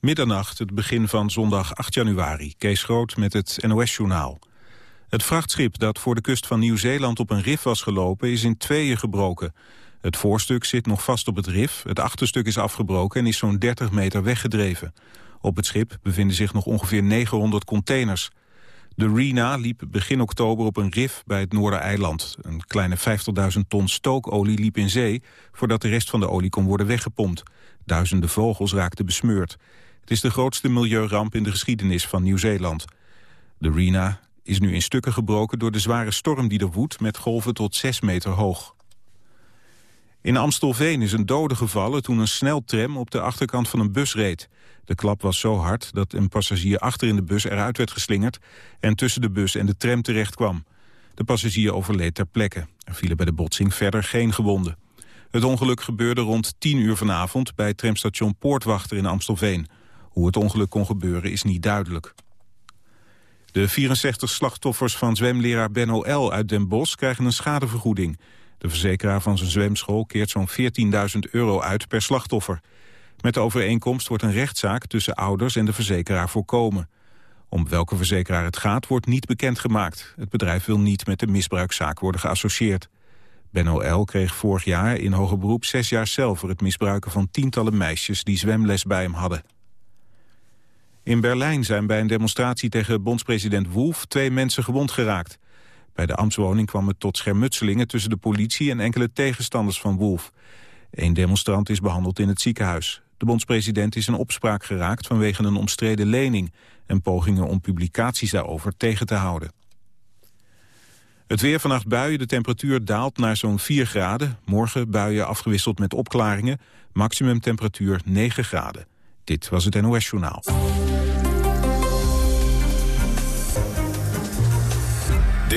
Middernacht, het begin van zondag 8 januari. Kees Groot met het NOS-journaal. Het vrachtschip dat voor de kust van Nieuw-Zeeland op een rif was gelopen... is in tweeën gebroken. Het voorstuk zit nog vast op het rif, het achterstuk is afgebroken... en is zo'n 30 meter weggedreven. Op het schip bevinden zich nog ongeveer 900 containers. De Rena liep begin oktober op een rif bij het Noordereiland. Een kleine 50.000 ton stookolie liep in zee... voordat de rest van de olie kon worden weggepompt. Duizenden vogels raakten besmeurd. Het is de grootste milieuramp in de geschiedenis van Nieuw-Zeeland. De Rena is nu in stukken gebroken door de zware storm die er woedt... met golven tot 6 meter hoog. In Amstelveen is een dode gevallen toen een sneltram op de achterkant van een bus reed. De klap was zo hard dat een passagier achter in de bus eruit werd geslingerd... en tussen de bus en de tram terecht kwam. De passagier overleed ter plekke. Er vielen bij de botsing verder geen gewonden. Het ongeluk gebeurde rond 10 uur vanavond bij tramstation Poortwachter in Amstelveen. Hoe het ongeluk kon gebeuren is niet duidelijk. De 64 slachtoffers van zwemleraar Benno L. uit Den Bosch krijgen een schadevergoeding. De verzekeraar van zijn zwemschool keert zo'n 14.000 euro uit per slachtoffer. Met de overeenkomst wordt een rechtszaak tussen ouders en de verzekeraar voorkomen. Om welke verzekeraar het gaat wordt niet bekendgemaakt. Het bedrijf wil niet met de misbruikzaak worden geassocieerd. Benno L. kreeg vorig jaar in hoger beroep zes jaar cel... voor het misbruiken van tientallen meisjes die zwemles bij hem hadden. In Berlijn zijn bij een demonstratie tegen bondspresident Wolf... twee mensen gewond geraakt. Bij de ambtswoning kwam het tot schermutselingen tussen de politie... en enkele tegenstanders van Wolf. Eén demonstrant is behandeld in het ziekenhuis. De bondspresident is in opspraak geraakt vanwege een omstreden lening... en pogingen om publicaties daarover tegen te houden. Het weer vannacht buien, de temperatuur daalt naar zo'n 4 graden. Morgen buien afgewisseld met opklaringen. Maximum temperatuur 9 graden. Dit was het NOS Journaal.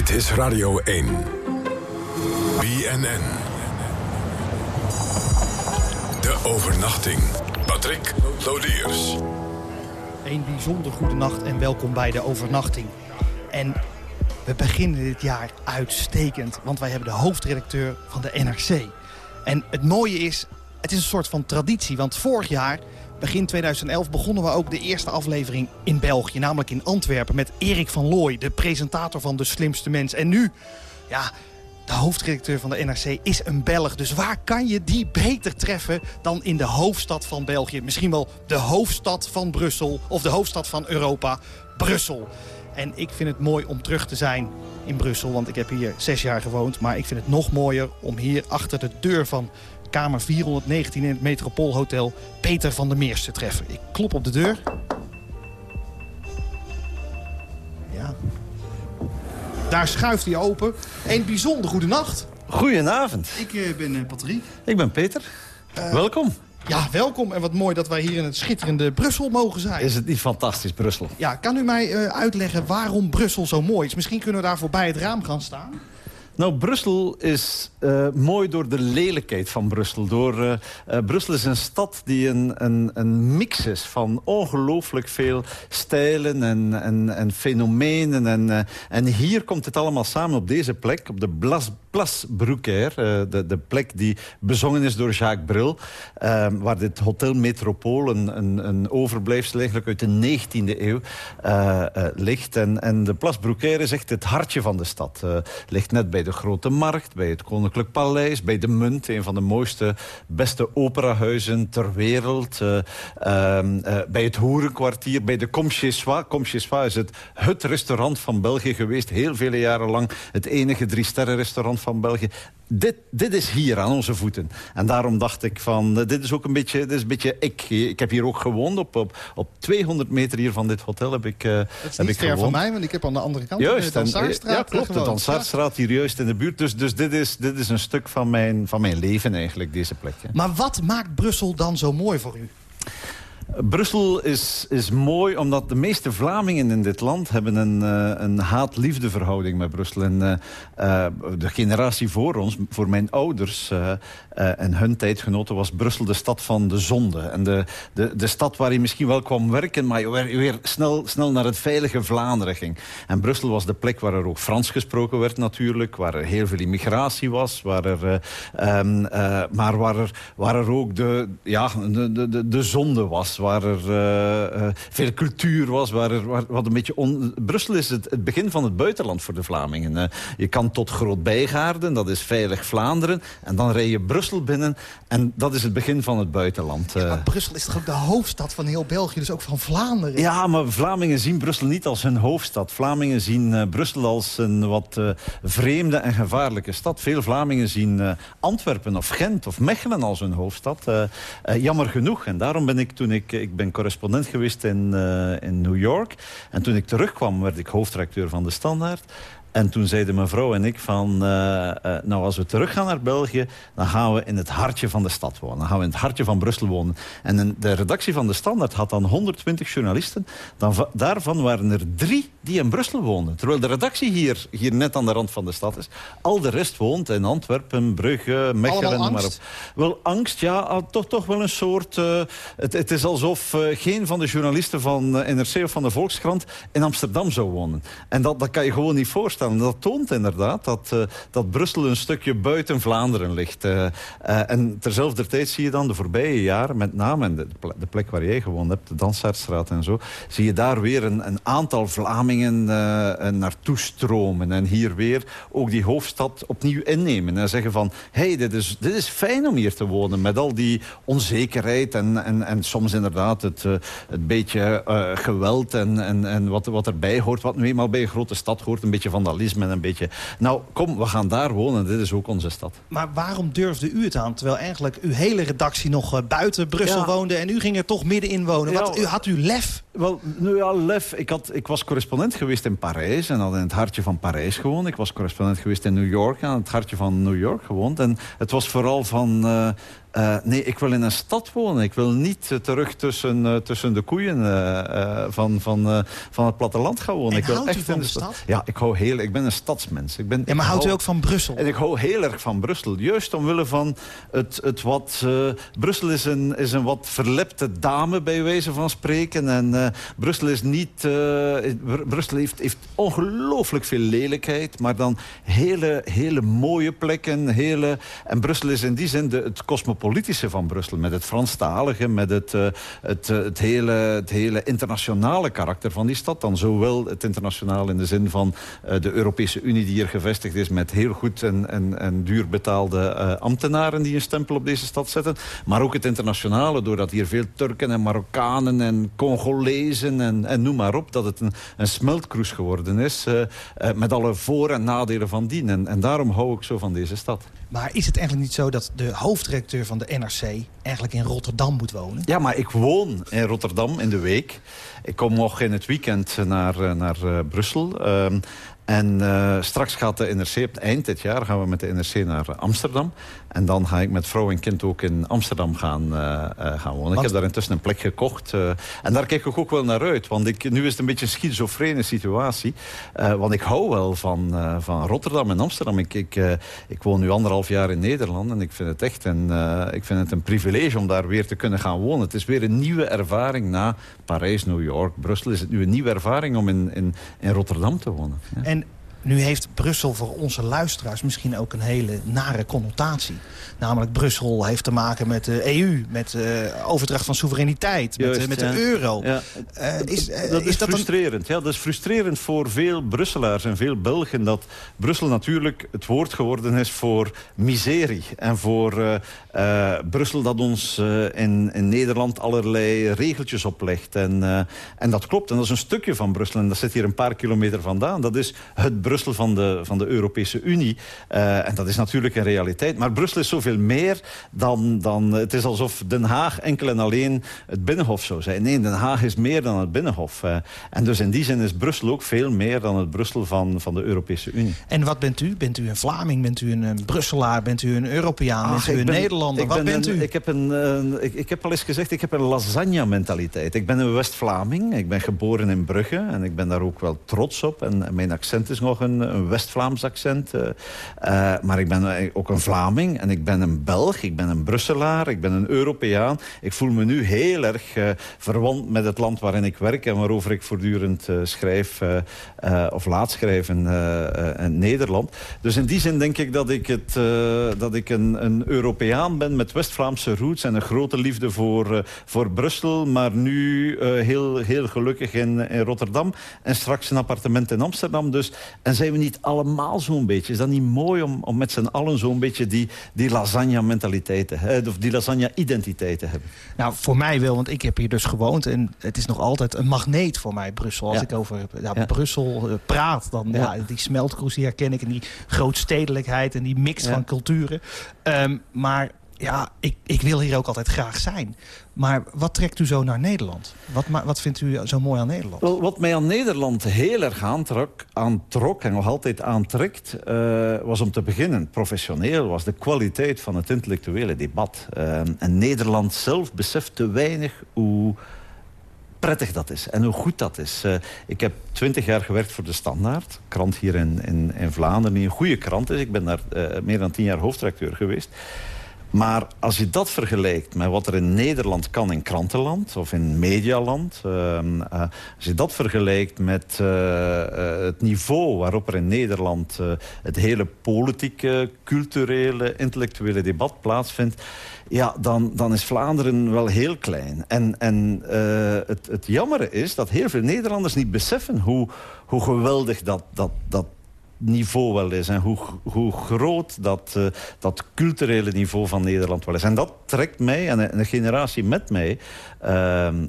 Dit is Radio 1. BNN. De overnachting. Patrick Lodiers. Een bijzonder goede nacht en welkom bij de overnachting. En we beginnen dit jaar uitstekend, want wij hebben de hoofdredacteur van de NRC. En het mooie is, het is een soort van traditie, want vorig jaar Begin 2011 begonnen we ook de eerste aflevering in België. Namelijk in Antwerpen met Erik van Looy, de presentator van De Slimste Mens. En nu, ja, de hoofdredacteur van de NRC is een Belg. Dus waar kan je die beter treffen dan in de hoofdstad van België? Misschien wel de hoofdstad van Brussel of de hoofdstad van Europa, Brussel. En ik vind het mooi om terug te zijn in Brussel, want ik heb hier zes jaar gewoond. Maar ik vind het nog mooier om hier achter de deur van kamer 419 in het Metropoolhotel Peter van der Meers te treffen. Ik klop op de deur. Ja. Daar schuift hij open. Een bijzonder goede nacht. Goedenavond. Ik uh, ben uh, Patrick. Ik ben Peter. Uh, Welkom. Ja, welkom. En wat mooi dat wij hier in het schitterende Brussel mogen zijn. Is het niet fantastisch, Brussel? Ja, kan u mij uitleggen waarom Brussel zo mooi is? Misschien kunnen we daar voorbij het raam gaan staan. Nou, Brussel is uh, mooi door de lelijkheid van Brussel. Door, uh, uh, Brussel is een stad die een, een, een mix is van ongelooflijk veel stijlen en, en, en fenomenen. En, en hier komt het allemaal samen op deze plek, op de Blas, Place Brucaire. de, de plek die bezongen is door Jacques Bril. waar dit Hotel Metropool, een, een, een overblijfsel eigenlijk uit de 19e eeuw, ligt. En, en de Place Brucaire is echt het hartje van de stad. ligt net bij de Grote Markt, bij het Koninklijk Paleis, bij de Munt. Een van de mooiste, beste operahuizen ter wereld. Uh, uh, bij het Hoerenkwartier, bij de chez Soi is het, het restaurant van België geweest. Heel vele jaren lang het enige drie-sterren restaurant van België dit, dit is hier aan onze voeten. En daarom dacht ik van, uh, dit is ook een beetje, dit is een beetje ik. Ik heb hier ook gewoond. Op, op, op 200 meter hier van dit hotel heb ik, uh, dat is heb niet ik ver van mij, want ik heb aan de andere kant juist, de Dansaarstraat Ja, klopt. De Dansaarstraat hier juist in de buurt. Dus, dus dit, is, dit is een stuk van mijn, van mijn leven eigenlijk, deze plek. Maar wat maakt Brussel dan zo mooi voor u? Brussel is, is mooi omdat de meeste Vlamingen in dit land... hebben een, uh, een haat-liefde verhouding met Brussel. En uh, uh, de generatie voor ons, voor mijn ouders en hun tijdgenoten... was Brussel de stad van de zonde. En de, de, de stad waar je misschien wel kwam werken... maar je weer, weer snel, snel naar het veilige Vlaanderen ging. En Brussel was de plek waar er ook Frans gesproken werd natuurlijk. Waar er heel veel immigratie was. Waar er, um, maar waar er, waar er ook de, ja, de, de, de zonde was waar er veel cultuur was. Waar er, wat een beetje on... Brussel is het, het, begin van het buitenland voor de Vlamingen. je kan tot Groot-Bijgaarden, dat is veilig Vlaanderen. En dan rij je Brussel binnen en dat is het begin van het buitenland. Ja, maar Brussel is toch ook de hoofdstad van heel België, dus ook van Vlaanderen? Ja, maar Vlamingen zien Brussel niet als hun hoofdstad. Vlamingen zien Brussel als een wat vreemde en gevaarlijke stad. Veel Vlamingen zien Antwerpen of Gent of Mechelen als hun hoofdstad. jammer genoeg. En daarom ben ik toen ik... Ik ben correspondent geweest in, in New York. En toen ik terugkwam werd ik hoofdredacteur van De Standaard. En toen zeiden mijn vrouw en ik van... Uh, uh, nou, als we teruggaan naar België... dan gaan we in het hartje van de stad wonen. Dan gaan we in het hartje van Brussel wonen. En de redactie van De Standaard had dan 120 journalisten. Dan, daarvan waren er drie die in Brussel woonden. Terwijl de redactie hier, hier net aan de rand van de stad is. Al de rest woont in Antwerpen, Brugge, Mechelen... Maar op. Wel, angst, ja, toch, toch wel een soort... Uh, het, het, is alsof geen van de journalisten van NRC of van de Volkskrant... in Amsterdam zou wonen. En dat, dat kan je gewoon niet voorstellen. Dat toont inderdaad dat, uh, dat Brussel een stukje buiten Vlaanderen ligt. Uh, uh, en terzelfde tijd zie je dan de voorbije jaren, met name de, de plek waar jij gewoond hebt, de Dansaardstraat en zo, zie je daar weer een, een aantal Vlamingen naartoe stromen. En hier weer ook die hoofdstad opnieuw innemen. En zeggen van, hé, hey, dit, is, dit is fijn om hier te wonen. Met al die onzekerheid en, en, en soms inderdaad het, het beetje geweld en, en, en wat, wat erbij hoort. Wat nu eenmaal bij een grote stad hoort. Een beetje van vandalisme een beetje... Nou, kom, we gaan daar wonen. Dit is ook onze stad. Maar waarom durfde u het aan? Terwijl eigenlijk uw hele redactie nog uh, buiten Brussel woonde... en u ging er toch middenin wonen. Wat, u, had u lef? Wel, nu ja, lef. Ik, had, ik was correspondent geweest in Parijs... en had in het hartje van Parijs gewoond. Ik was correspondent geweest in New York... en in het hartje van New York gewoond. En het was vooral van... Uh, uh, nee, ik wil in een stad wonen. Ik wil niet uh, terug tussen, uh, tussen de koeien van, van, van het platteland gaan wonen. En ik wil houdt echt u van in de stad? Ja, ik hou heel... Ik ben een stadsmens. Ik ben, Ja, maar houdt u ook van Brussel? en ik hou heel erg van Brussel. Juist omwille van het, het wat... eh, Brussel is een, is een wat verlepte dame, bij wijze van spreken. En eh, Brussel is niet... eh, Br- Brussel heeft, heeft ongelooflijk veel lelijkheid. Maar dan hele, hele mooie plekken. Hele, en Brussel is in die zin de, het cosmopolitische van Brussel. Met het Franstalige, met het, eh, het, eh, het, hele, het hele internationale karakter van die stad. Dan zowel het internationaal in de zin van eh, de Europese Unie die hier gevestigd is... met heel goed en, en, en duur betaalde ambtenaren die een stempel op deze stad zetten. Maar ook het internationale, doordat hier veel Turken en Marokkanen en Congolezen en, en noem maar op... dat het een, een smeltkroes geworden is, met alle voor- en nadelen van dien. En, en daarom hou ik zo van deze stad. Maar is het eigenlijk niet zo dat de hoofdredacteur van de NRC... eigenlijk in Rotterdam moet wonen? Ja, maar ik woon in Rotterdam in de week. Ik kom nog in het weekend naar, eh, naar eh, Brussel. Ehm, en eh, straks gaat de NRC, op het eind dit jaar, gaan we met de NRC naar Amsterdam. En dan ga ik met vrouw en kind ook in Amsterdam gaan, eh, eh, gaan wonen. Ik heb daar intussen een plek gekocht. en daar kijk ik ook wel naar uit. Want ik, nu is het een beetje een schizofrene situatie. Want ik hou wel van, van Rotterdam en Amsterdam. Ik, ik, ik woon nu anderhalf jaar in Nederland. En ik vind het echt een, ik vind het een privilege om daar weer te kunnen gaan wonen. Het is weer een nieuwe ervaring na Parijs, New York, Brussel. Is het nu een nieuwe ervaring om in, in, in Rotterdam te wonen. Ja. En nu heeft Brussel voor onze luisteraars misschien ook een hele nare connotatie. Namelijk Brussel heeft te maken met de EU, met eh, overdracht van soevereiniteit, met, eh, ja. de euro. Ja. Eh, is, eh, dat is, is dat frustrerend. Ja, dat is frustrerend voor veel Brusselaars en veel Belgen... dat Brussel natuurlijk het woord geworden is voor miserie. En voor eh, eh, Brussel dat ons eh, in, in Nederland allerlei regeltjes oplegt. En, eh, en dat klopt. En dat is een stukje van Brussel. En dat zit hier een paar kilometer vandaan. Dat is het Brussel van de, van de Europese Unie. Eh, en dat is natuurlijk een realiteit. Maar Brussel is zoveel meer dan... dan het is alsof Den Haag enkel en alleen het Binnenhof zou zijn. Nee, Den Haag is meer dan het Binnenhof. Eh, en dus in die zin is Brussel ook veel meer dan het Brussel van, van de Europese Unie. En wat bent u? Bent u een Vlaming? Bent u een, Brusselaar? Bent u een Europeaan? Bent u een ben- Nederlander? Wat ben bent een- u? Ik heb, een, ik, ik heb al eens gezegd, ik heb een lasagne-mentaliteit. Ik ben een West-Vlaming. Ik ben geboren in Brugge. En ik ben daar ook wel trots op. En, en mijn accent is nog een, West-Vlaams accent. maar ik ben ook een Vlaming en ik ben een Belg. Ik ben een Brusselaar. Ik ben een Europeaan. Ik voel me nu heel erg verwant met het land waarin ik werk... en waarover ik voortdurend schrijf of laat schrijven in Nederland. Dus in die zin denk ik dat ik, het, dat ik een, een Europeaan ben met West-Vlaamse roots... en een grote liefde voor, voor Brussel, maar nu heel, heel gelukkig in, in Rotterdam. En straks een appartement in Amsterdam. Dus, en zijn we niet allemaal zo'n beetje? Is dat niet mooi om, om met z'n allen zo'n beetje die, die lasagne-mentaliteiten... of die lasagne-identiteit te hebben? Nou, voor mij wel, want ik heb hier dus gewoond. En het is nog altijd een magneet voor mij, Brussel. Als ik over ja, Brussel uh, praat, dan ja. die smeltkroes die herken ik. En die grootstedelijkheid en die mix van culturen. Um, maar ja, ik, ik wil hier ook altijd graag zijn. Maar wat trekt u zo naar Nederland? Wat, wat vindt u zo mooi aan Nederland? Wat mij aan Nederland heel erg aantrok, en nog altijd aantrekt... Uh, was om te beginnen, professioneel, was de kwaliteit van het intellectuele debat. Uh, en Nederland zelf beseft te weinig hoe prettig dat is en hoe goed dat is. Uh, ik heb twintig jaar gewerkt voor De Standaard. Krant hier in, in, in Vlaanderen, die een goede krant is. Ik ben daar meer dan tien jaar hoofdredacteur geweest. Maar als je dat vergelijkt met wat er in Nederland kan in krantenland of in medialand... Uh, als je dat vergelijkt met uh, het niveau waarop er in Nederland... het hele politieke, culturele, intellectuele debat plaatsvindt... ja, dan, dan is Vlaanderen wel heel klein. En, en het, het jammer is dat heel veel Nederlanders niet beseffen... hoe, hoe geweldig dat, dat, dat niveau wel is. En hoe, hoe groot dat, uh, dat culturele niveau van Nederland wel is. En dat trekt mij en een, generatie met mij uh,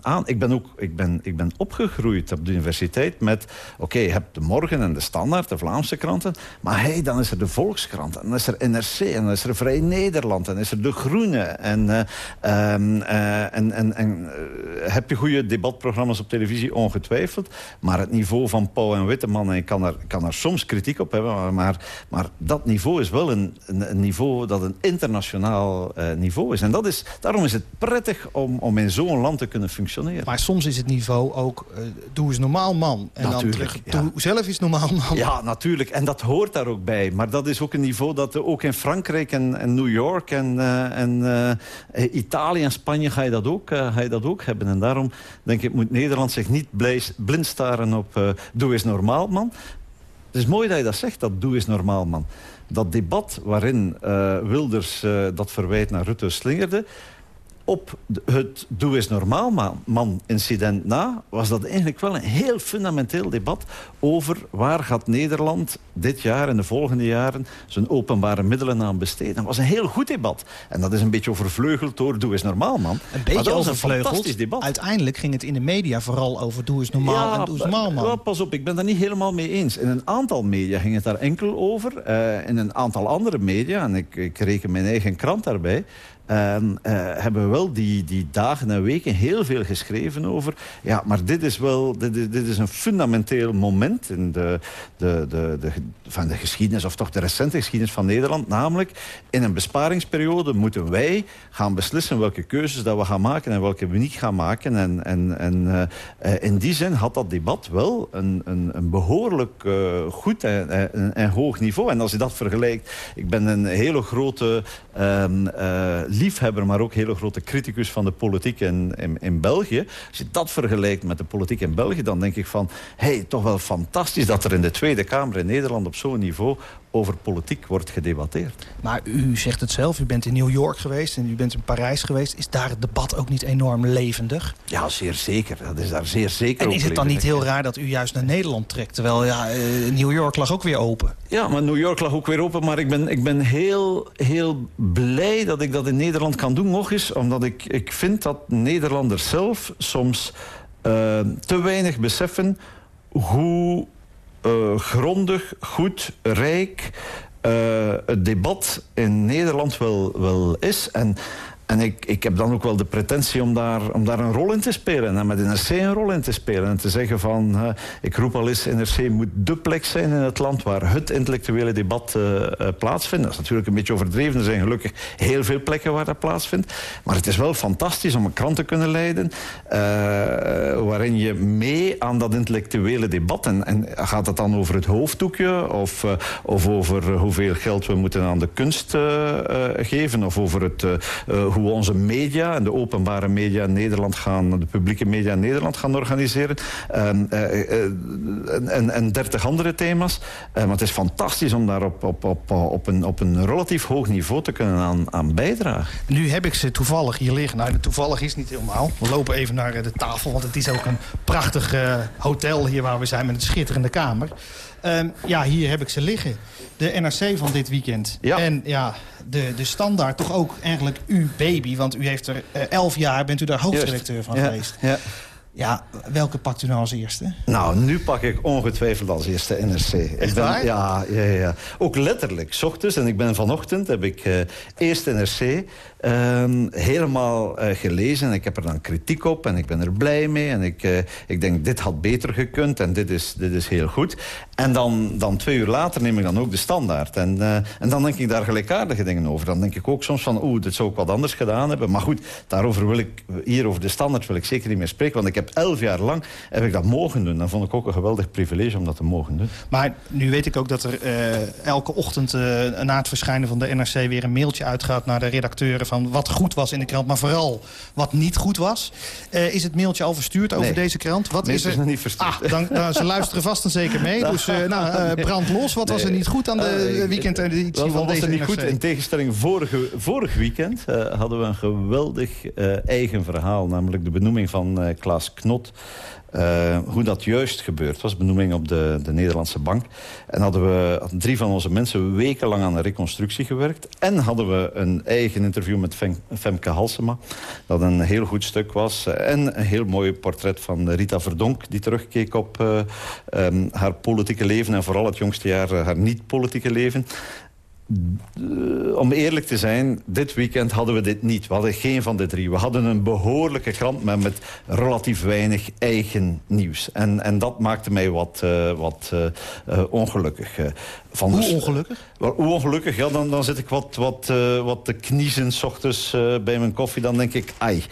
aan. Ik ben, ook, ik, ben, ik ben opgegroeid op de universiteit met... Oké, je hebt de Morgen en de Standaard, de Vlaamse kranten. Maar hey, dan is er de Volkskrant. En dan is er NRC. En dan is er Vrij Nederland. En dan is er De Groene. En, uh, en, en, en heb je goede debatprogramma's op televisie? Ongetwijfeld. Maar het niveau van Pauw en Witteman... En ik kan er, kan er soms kritiek op hebben. Maar, maar dat niveau is wel een, een, niveau dat een internationaal uh, niveau is. En dat is, daarom is het prettig om, om in zo'n land te kunnen functioneren. Maar soms is het niveau ook, uh, doe eens normaal man. En natuurlijk, dan terug, doe zelf eens normaal man. Ja, natuurlijk. En dat hoort daar ook bij. Maar dat is ook een niveau dat ook in Frankrijk en, en New York en, uh, en Italië en Spanje ga je, dat ook, ga je dat ook hebben. En daarom denk ik, moet Nederland zich niet blind staren op doe eens normaal man. Het is mooi dat je dat zegt, dat doe is normaal, man. Dat debat waarin uh, Wilders uh, dat verwijt naar Rutte slingerde op het Doe is normaal man incident na... was dat eigenlijk wel een heel fundamenteel debat... over waar gaat Nederland dit jaar en de volgende jaren... zijn openbare middelen aan besteden. Dat was een heel goed debat. En dat is een beetje overvleugeld door Doe is normaal man. Een beetje overvleugeld. debat. Uiteindelijk ging het in de media vooral over Doe is normaal en Doe is normaal man. pas op, ik ben daar niet helemaal mee eens. In een aantal media ging het daar enkel over. Uh, in een aantal andere media, en ik, ik reken mijn eigen krant daarbij... Um, uh, hebben we wel die, die dagen en weken heel veel geschreven over. Ja, maar dit is wel dit is, dit is een fundamenteel moment in de, de, de, de, van de geschiedenis, of toch de recente geschiedenis van Nederland. Namelijk, in een besparingsperiode moeten wij gaan beslissen welke keuzes dat we gaan maken en welke we niet gaan maken. En, en, en uh, in die zin had dat debat wel een, een, een behoorlijk goed en, en, en, hoog niveau. En als je dat vergelijkt, ik ben een hele grote um, liefhebber, maar ook hele grote criticus van de politiek in, in, België. Als je dat vergelijkt met de politiek in België, dan denk ik van... hé, hey, toch wel fantastisch dat er in de Tweede Kamer in Nederland op zo'n niveau over politiek wordt gedebatteerd. Maar u zegt het zelf, u bent in New York geweest en u bent in Parijs geweest. Is daar het debat ook niet enorm levendig? Ja, zeer zeker. Dat is daar zeer zeker En is het dan niet heel raar dat u juist naar Nederland trekt? Terwijl ja, eh, New York lag ook weer open. Ja, maar New York lag ook weer open. Maar ik ben, ik ben heel, heel blij dat ik dat in Nederland kan doen. Nog eens, omdat ik, ik vind dat Nederlanders zelf soms uh, te weinig beseffen hoe uh, grondig, goed, rijk uh, het debat in Nederland wel, wel is. En En ik, heb dan ook wel de pretentie om daar, om daar een rol in te spelen. En met NRC een rol in te spelen. En te zeggen van, ik roep al eens, NRC moet de plek zijn in het land waar het intellectuele debat uh, uh, plaatsvindt. Dat is natuurlijk een beetje overdreven. Er zijn gelukkig heel veel plekken waar dat plaatsvindt. Maar het is wel fantastisch om een krant te kunnen leiden waarin je mee aan dat intellectuele debat. En, en gaat het dan over het hoofddoekje of, of over hoeveel geld we moeten aan de kunst geven of over het, onze media en de openbare media in Nederland gaan, de publieke media in Nederland gaan organiseren. en, en, en dertig andere thema's. maar het is fantastisch om daar op, op, op, op, een, op een relatief hoog niveau te kunnen aan, aan bijdragen. Nu heb ik ze toevallig hier liggen. Nou, toevallig is niet helemaal. We lopen even naar de tafel, want het is ook een prachtig uh, hotel hier waar we zijn met een schitterende kamer. Um, ja, hier heb ik ze liggen. De NRC van dit weekend. Ja. En ja, de, de standaard toch ook eigenlijk uw baby. Want u heeft er uh, elf jaar, bent u daar hoofdredacteur van ja. geweest. Ja. Ja, welke pakt u nou als eerste? Nou, nu pak ik ongetwijfeld als eerste NRC. Echt ik ben, waar? Ja, ja, ja. Ook letterlijk. S ochtends, en ik ben vanochtend, heb ik uh, eerst NRC um, helemaal uh, gelezen. En ik heb er dan kritiek op en ik ben er blij mee. En ik, uh, ik denk, dit had beter gekund en dit is, dit is heel goed. En dan, dan twee uur later neem ik dan ook de standaard. En, en dan denk ik daar gelijkaardige dingen over. Dan denk ik ook soms van, oeh, dit zou ik wat anders gedaan hebben. Maar goed, daarover wil ik, hier over de standaard wil ik zeker niet meer spreken. Want ik heb elf jaar lang heb ik dat mogen doen. Dat vond ik ook een geweldig privilege om dat te mogen doen. Maar nu weet ik ook dat er elke ochtend na het verschijnen van de NRC... weer een mailtje uitgaat naar de redacteuren van wat goed was in de krant, maar vooral wat niet goed was. Uh, is het mailtje al verstuurd over nee. deze krant? Wat nee, is er? is nog niet verstuurd. Ah, dan, dan, ze luisteren vast en zeker mee. Dus nou, brand los. Wat was er niet goed aan de weekendeditie van was deze er niet NRC? goed. In tegenstelling vorige, vorig weekend hadden we een geweldig eigen verhaal. Namelijk de benoeming van Klaas Knot. Uh, hoe dat juist gebeurd was, benoeming op de, de Nederlandse bank. En hadden we drie van onze mensen wekenlang aan de reconstructie gewerkt. En hadden we een eigen interview met Fem, Femke Halsema. Dat een heel goed stuk was. En een heel mooi portret van Rita Verdonk. Die terugkeek op uh, um, haar politieke leven. En vooral het jongste jaar uh, haar niet-politieke leven. Uh, om eerlijk te zijn, dit weekend hadden we dit niet. We hadden geen van de drie. We hadden een behoorlijke krant, maar met relatief weinig eigen nieuws. En, en dat maakte mij wat, uh, wat uh, ongelukkig. Van hoe ongelukkig? Hoe ongelukkig? Ja, dan, dan zit ik wat, wat, wat te kniezen s ochtends bij mijn koffie. Dan denk ik, ai,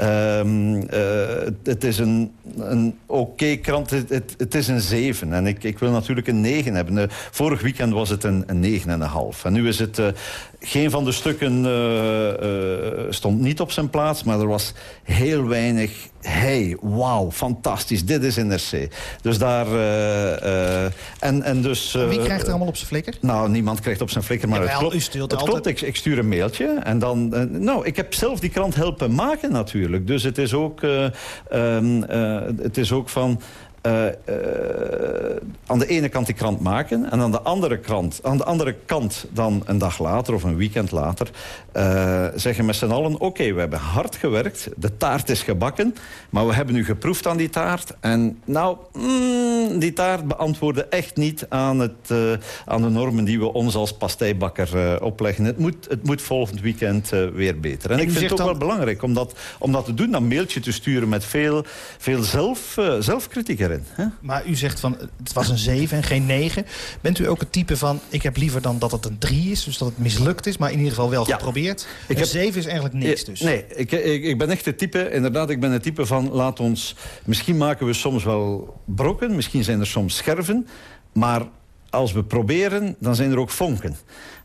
um, het is een, een oké okay krant. Het, het, het, is een zeven. En ik, ik wil natuurlijk een negen hebben. vorig weekend was het een, een negen en een half. En nu is het... Uh, geen van de stukken uh, uh, stond niet op zijn plaats, maar er was heel weinig... hey, wauw, fantastisch, dit is NRC. Dus daar... en, en dus, Wie krijgt er allemaal op zijn flikker? Nou, niemand krijgt op zijn flikker, maar het klopt. U stuurt het altijd... klopt. Ik, ik, stuur een mailtje en dan... nou, ik heb zelf die krant helpen maken natuurlijk. Dus het is ook, um, het is ook van... Uh, uh, aan de ene kant die krant maken... en aan de andere, krant, aan de andere kant dan een dag later of een weekend later... Uh, zeggen met z'n allen... oké, okay, we hebben hard gewerkt, de taart is gebakken... maar we hebben nu geproefd aan die taart... en nou, mm, die taart beantwoordde echt niet aan, het, aan de normen... die we ons als pasteibakker opleggen. Het moet, het moet volgend weekend weer beter. En, en ik vind het ook dan... wel belangrijk om dat, om dat te doen... een mailtje te sturen met veel, veel zelf, zelfkritiek Hè? Maar u zegt van het was een 7 en geen 9. Bent u ook het type van ik heb liever dan dat het een 3 is, dus dat het mislukt is, maar in ieder geval wel ja. geprobeerd? Ik een 7 is eigenlijk niks dus. Nee, ik, ik, ik, ben echt het type, inderdaad, ik ben het type van laat ons, misschien maken we soms wel brokken, misschien zijn er soms scherven, maar als we proberen, dan zijn er ook vonken.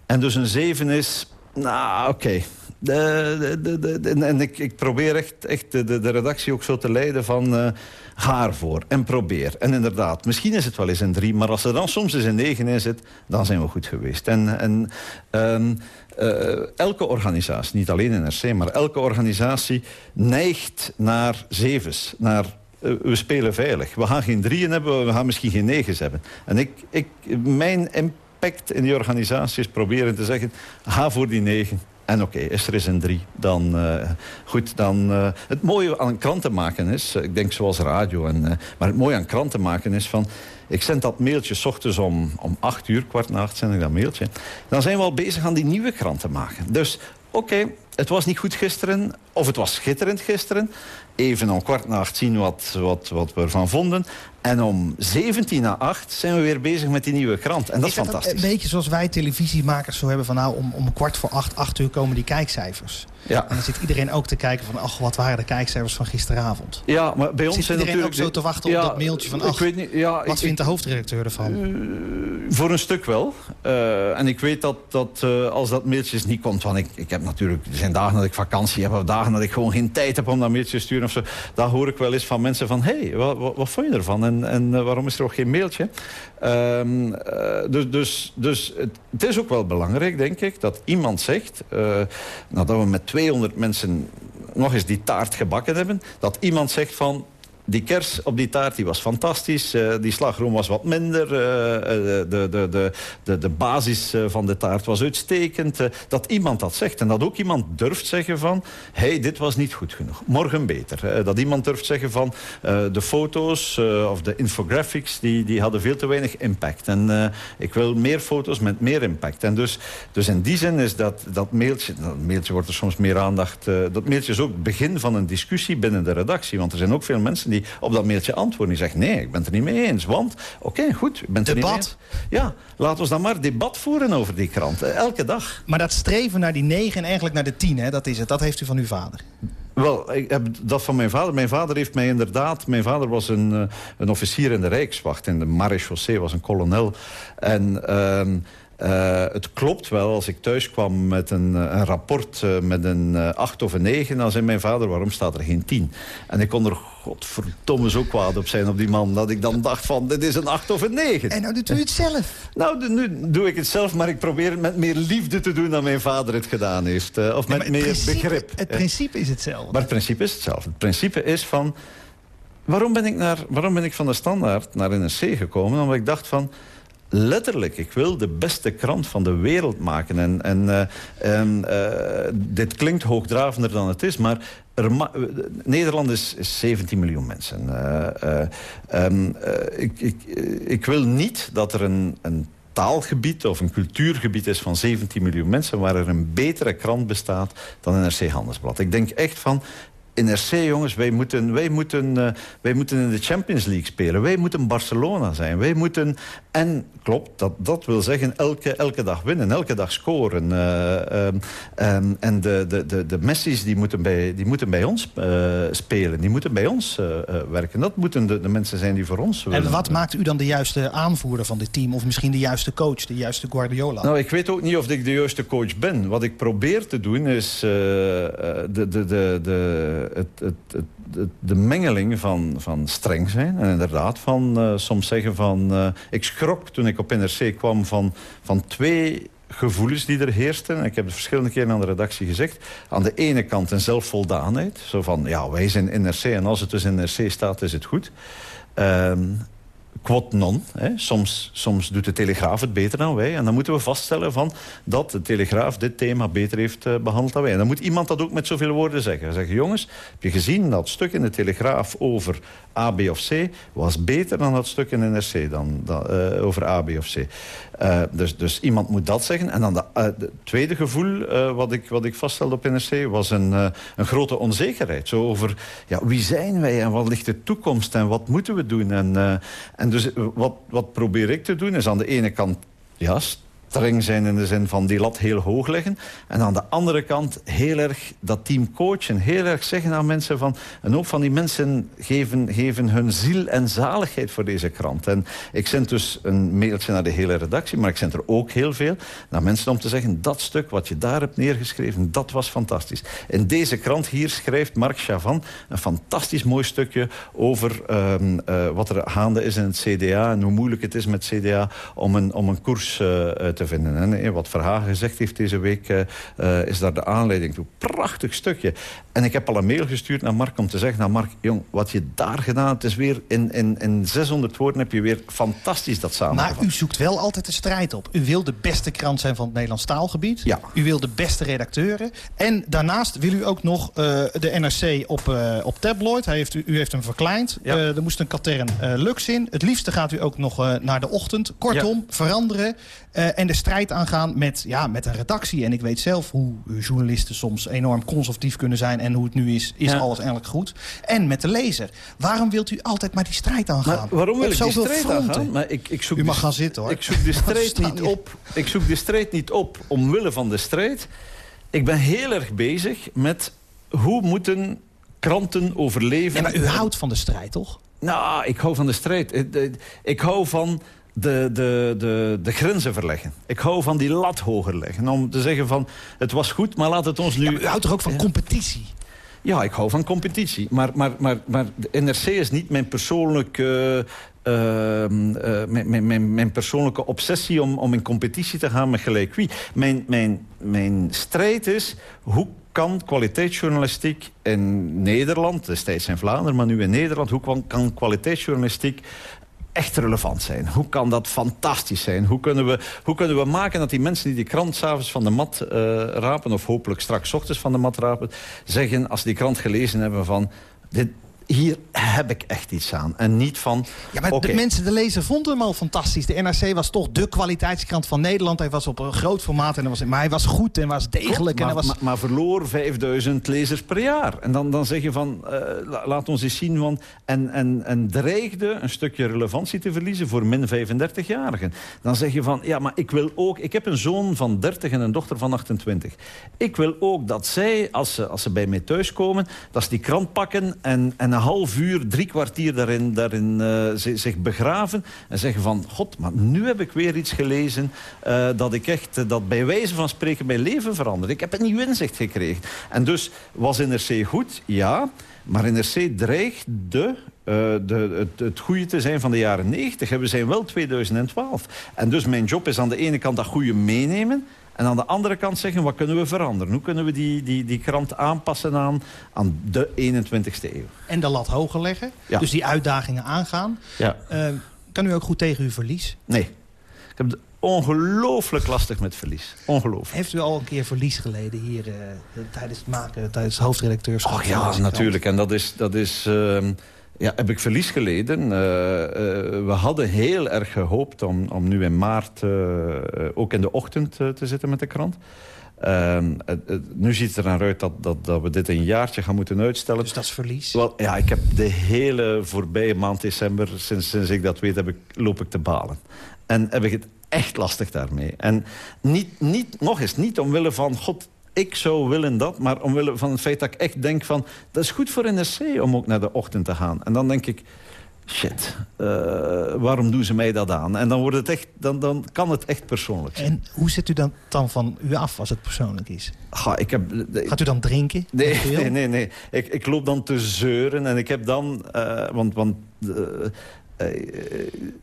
En dus een 7 is, nou oké, okay. En ik, ik probeer echt, echt de, redactie ook zo te leiden van... Uh, ga ervoor en probeer. En inderdaad, misschien is het wel eens een drie... maar als er dan soms eens een negen in zit, dan zijn we goed geweest. En, en um, uh, elke organisatie, niet alleen NRC... maar elke organisatie neigt naar zevens, naar uh, we spelen veilig. We gaan geen drieën hebben, we gaan misschien geen negens hebben. En ik, ik, mijn impact in die organisatie is proberen te zeggen... ga voor die negen, en oké, is er eens een drie, dan uh, goed. Dan, uh, het mooie aan kranten maken is, uh, ik denk zoals radio, en, maar het mooie aan kranten maken is van... Ik zend dat mailtje s ochtends om, om acht uur, kwart na acht zend ik dat mailtje. Dan zijn we al bezig aan die nieuwe kranten maken. Dus oké, het was niet goed gisteren, of het was schitterend gisteren. Even om kwart na acht zien wat, wat, wat we ervan vonden. En om 17 na 8 zijn we weer bezig met die nieuwe krant. En dat is, fantastisch. Een beetje zoals wij televisiemakers zo hebben van nou om, om kwart voor acht, acht uur komen die kijkcijfers. Ja. En dan zit iedereen ook te kijken van ach, wat waren de kijkcijfers van gisteravond. Ja, maar bij ons zit zijn iedereen natuurlijk... ook zo te wachten op dat mailtje van ach, ik weet niet, ja, wat vindt de hoofdredacteur ervan? Uh, voor een stuk wel. Uh, en ik weet dat, dat uh, als dat mailtje niet komt, want ik, ik heb natuurlijk, zijn dagen dat ik vakantie heb of dagen dat ik gewoon geen tijd heb om dat mailtje te sturen of zo. Daar hoor ik wel eens van mensen van, hé, hey, wat, wat, vond je ervan? En, en waarom is er ook geen mailtje? Um, dus dus, dus het, het, is ook wel belangrijk, denk ik, dat iemand zegt... Uh, nadat we met 200 mensen nog eens die taart gebakken hebben... dat iemand zegt van, die kers op die taart die was fantastisch. Uh, die slagroom was wat minder. Uh, de, de, de, de, de basis van de taart was uitstekend. Uh, dat iemand dat zegt. En dat ook iemand durft zeggen van... hey, dit was niet goed genoeg. Morgen beter. dat iemand durft zeggen van... de foto's of de infographics... Die, die hadden veel te weinig impact. En ik wil meer foto's met meer impact. En dus, dus in die zin is dat, dat mailtje... Dat mailtje wordt er soms meer aandacht... dat mailtje is ook het begin van een discussie binnen de redactie. Want er zijn ook veel mensen die op dat mailtje antwoorden. Die zegt, nee, ik ben het er niet mee eens. Want, oké, okay, goed, ik ben het debat. er niet mee eens. Ja, laten we dan maar debat voeren over die krant. Elke dag. Maar dat streven naar die negen en eigenlijk naar de tien, hè, dat is het. Dat heeft u van uw vader. Wel, ik heb dat van mijn vader. Mijn vader heeft mij inderdaad... Mijn vader was een, een officier in de Rijkswacht. In de marechaussee was een kolonel. En... Uh, uh, het klopt wel, als ik thuis kwam met een, een rapport uh, met een uh, 8 of een 9... dan zei mijn vader, waarom staat er geen 10? En ik kon er godverdomme zo kwaad op zijn op die man... dat ik dan dacht van, dit is een 8 of een 9. En nou doe je het zelf? Nou, nu doe ik het zelf, maar ik probeer het met meer liefde te doen... dan mijn vader het gedaan heeft. of met meer principe, begrip. Het principe is hetzelfde. Maar het principe is hetzelfde. Het principe is van... Waarom ben ik, naar, waarom ben ik van de standaard naar NRC gekomen? Omdat ik dacht van letterlijk, ik wil de beste krant van de wereld maken. En, en um, uh, dit klinkt hoogdravender dan het is, maar Nederland is, is, 17 miljoen mensen. Uh, um, ik, ik, ik, wil niet dat er een, een taalgebied of een cultuurgebied is van 17 miljoen mensen... waar er een betere krant bestaat dan NRC Handelsblad. Ik denk echt van, NRC, jongens, wij moeten, wij, moeten, uh, wij moeten in de Champions League spelen. Wij moeten Barcelona zijn. Wij moeten, en klopt, dat, dat wil zeggen elke, elke dag winnen, elke dag scoren. Uh, um, um, en de, de, de, de Messi's die moeten bij, die moeten bij ons uh, spelen. Die moeten bij ons werken. Dat moeten de, de mensen zijn die voor ons willen. En wat maakt u dan de juiste aanvoerder van dit team? Of misschien de juiste coach, de juiste Guardiola? Nou, ik weet ook niet of ik de juiste coach ben. Wat ik probeer te doen is de, de, de, de het, het, de mengeling van, van streng zijn. En inderdaad van uh, soms zeggen van... Uh, ik schrok toen ik op NRC kwam van, van twee gevoelens die er heersten. Ik heb het verschillende keren aan de redactie gezegd. Aan de ene kant een zelfvoldaanheid. Zo van, ja, wij zijn NRC en als het dus in NRC staat, is het goed. Um, quod non. Hè. Soms, soms doet de Telegraaf het beter dan wij. En dan moeten we vaststellen van dat de Telegraaf dit thema beter heeft uh, behandeld dan wij. En dan moet iemand dat ook met zoveel woorden zeggen. Zeggen, jongens, heb je gezien dat stuk in de Telegraaf over A, B of C... was beter dan dat stuk in NRC dan, uh, over A, B of C. Uh, dus, dus iemand moet dat zeggen. En dan het de tweede gevoel wat, ik, wat ik vaststelde op NRC... was een, een grote onzekerheid. Zo over, ja, wie zijn wij en wat ligt de toekomst en wat moeten we doen? En, en dus wat, wat probeer ik te doen is aan de ene kant... Ja, streng zijn in de zin van die lat heel hoog leggen. En aan de andere kant heel erg dat team coachen. Heel erg zeggen aan mensen van... Een hoop van die mensen geven, geven hun ziel en zaligheid voor deze krant. En ik zend dus een mailtje naar de hele redactie... maar ik zend er ook heel veel naar mensen om te zeggen... dat stuk wat je daar hebt neergeschreven, dat was fantastisch. In deze krant hier schrijft Mark Chavan een fantastisch mooi stukje... over um, uh, wat er gaande is in het CDA... en hoe moeilijk het is met CDA om een, om een koers uh, te te vinden. En wat Verhagen gezegd heeft deze week, uh, is daar de aanleiding toe. Prachtig stukje. En ik heb al een mail gestuurd naar Mark om te zeggen... nou Mark, jong, wat je daar gedaan hebt, is weer in, in, in 600 woorden... heb je weer fantastisch dat samen. Maar u zoekt wel altijd de strijd op. U wil de beste krant zijn van het Nederlands taalgebied. Ja. U wil de beste redacteuren. En daarnaast wil u ook nog uh, de NRC op, uh, op tabloid. Hij heeft, u, u heeft hem verkleind. Ja. Uh, er moest een katern lux in. Het liefste gaat u ook nog naar de ochtend. Kortom, ja. veranderen. en de de strijd aangaan met, ja, met een redactie. En ik weet zelf hoe journalisten soms enorm conservatief kunnen zijn... en hoe het nu is, is alles eigenlijk goed. En met de lezer. Waarom wilt u altijd maar die strijd aangaan? Maar waarom wil ik die strijd fronten? aangaan? Maar ik, ik zoek u mag gaan zitten, hoor. Ik zoek de strijd niet op. Ik zoek de strijd niet op omwille van de strijd. Ik ben heel erg bezig met hoe moeten kranten overleven. Ja, maar u houdt van de strijd, toch? Nou, ik hou van de strijd. Ik hou van de, de, de, de grenzen verleggen. Ik hou van die lat hoger leggen. Om te zeggen van, het was goed, maar laat het ons nu... Ja, u houdt toch ook van competitie? Ja, ik hou van competitie. Maar, maar, maar, maar de NRC is niet mijn persoonlijke... Uh, uh, mijn, mijn, mijn, persoonlijke obsessie om, om in competitie te gaan met gelijk wie. Mijn, mijn, mijn strijd is, hoe kan kwaliteitsjournalistiek in Nederland... destijds in Vlaanderen, maar nu in Nederland... hoe kan kwaliteitsjournalistiek echt relevant zijn? Hoe kan dat fantastisch zijn? Hoe kunnen we, hoe kunnen we maken dat die mensen die die krant s'avonds van de mat uh, rapen... of hopelijk straks ochtends van de mat rapen... zeggen als die krant gelezen hebben van... Dit, hier heb ik echt iets aan. En niet van... Ja, maar de mensen, de lezer vonden hem al fantastisch. De NRC was toch de kwaliteitskrant van Nederland. Hij was op een groot formaat, en was, maar hij was goed en was degelijk. maar, en was... maar, maar, verloor 5000 lezers per jaar. En dan, dan zeg je van, uh, laat ons eens zien... Want, en, en, en dreigde een stukje relevantie te verliezen voor min 35-jarigen. Dan zeg je van, ja, maar ik wil ook... Ik heb een zoon van 30 en een dochter van 28. Ik wil ook dat zij, als ze, als ze bij mij thuiskomen... dat ze die krant pakken en, en een half uur, drie kwartier daarin, daarin uh, zich begraven. En zeggen van, god, maar nu heb ik weer iets gelezen... Uh, dat ik echt, uh, dat bij wijze van spreken mijn leven verandert. Ik heb een nieuw inzicht gekregen. En dus was NRC goed? Ja. Maar NRC dreigde de, het, het goede te zijn van de jaren 90. En we zijn wel 2012. En dus mijn job is aan de ene kant dat goede meenemen... En aan de andere kant zeggen, wat kunnen we veranderen? Hoe kunnen we die, die, die krant aanpassen aan, aan de 21ste eeuw? En de lat hoger leggen, ja. dus die uitdagingen aangaan. Ja. Uh, kan u ook goed tegen uw verlies? Nee. Ik heb het ongelooflijk lastig met verlies. Ongelooflijk. Heeft u al een keer verlies geleden hier uh, tijdens het maken, tijdens het hoofdredacteurschap? Oh ja, natuurlijk. En dat is... Dat is uh, ja, heb ik verlies geleden. Uh, uh, we hadden heel erg gehoopt om, om nu in maart uh, ook in de ochtend te zitten met de krant. Ehm, nu ziet het er naar uit dat, dat, dat we dit een jaartje gaan moeten uitstellen. Dus dat is verlies? Wel, ja, ik heb de hele voorbije maand december, sinds, sinds ik dat weet, heb ik, loop ik te balen. En heb ik het echt lastig daarmee. En niet, niet, nog eens, niet omwille van... God, ik zou willen dat, maar omwille van het feit dat ik echt denk van... dat is goed voor NRC om ook naar de ochtend te gaan. En dan denk ik, shit, uh, waarom doen ze mij dat aan? En dan, wordt het echt, dan, dan kan het echt persoonlijk zijn. En hoe zet u dan, dan van u af als het persoonlijk is? Ga, ik heb, Gaat u dan drinken? Nee, nee, nee. nee. Ik, ik loop dan te zeuren en ik heb dan... Uh, want, want uh,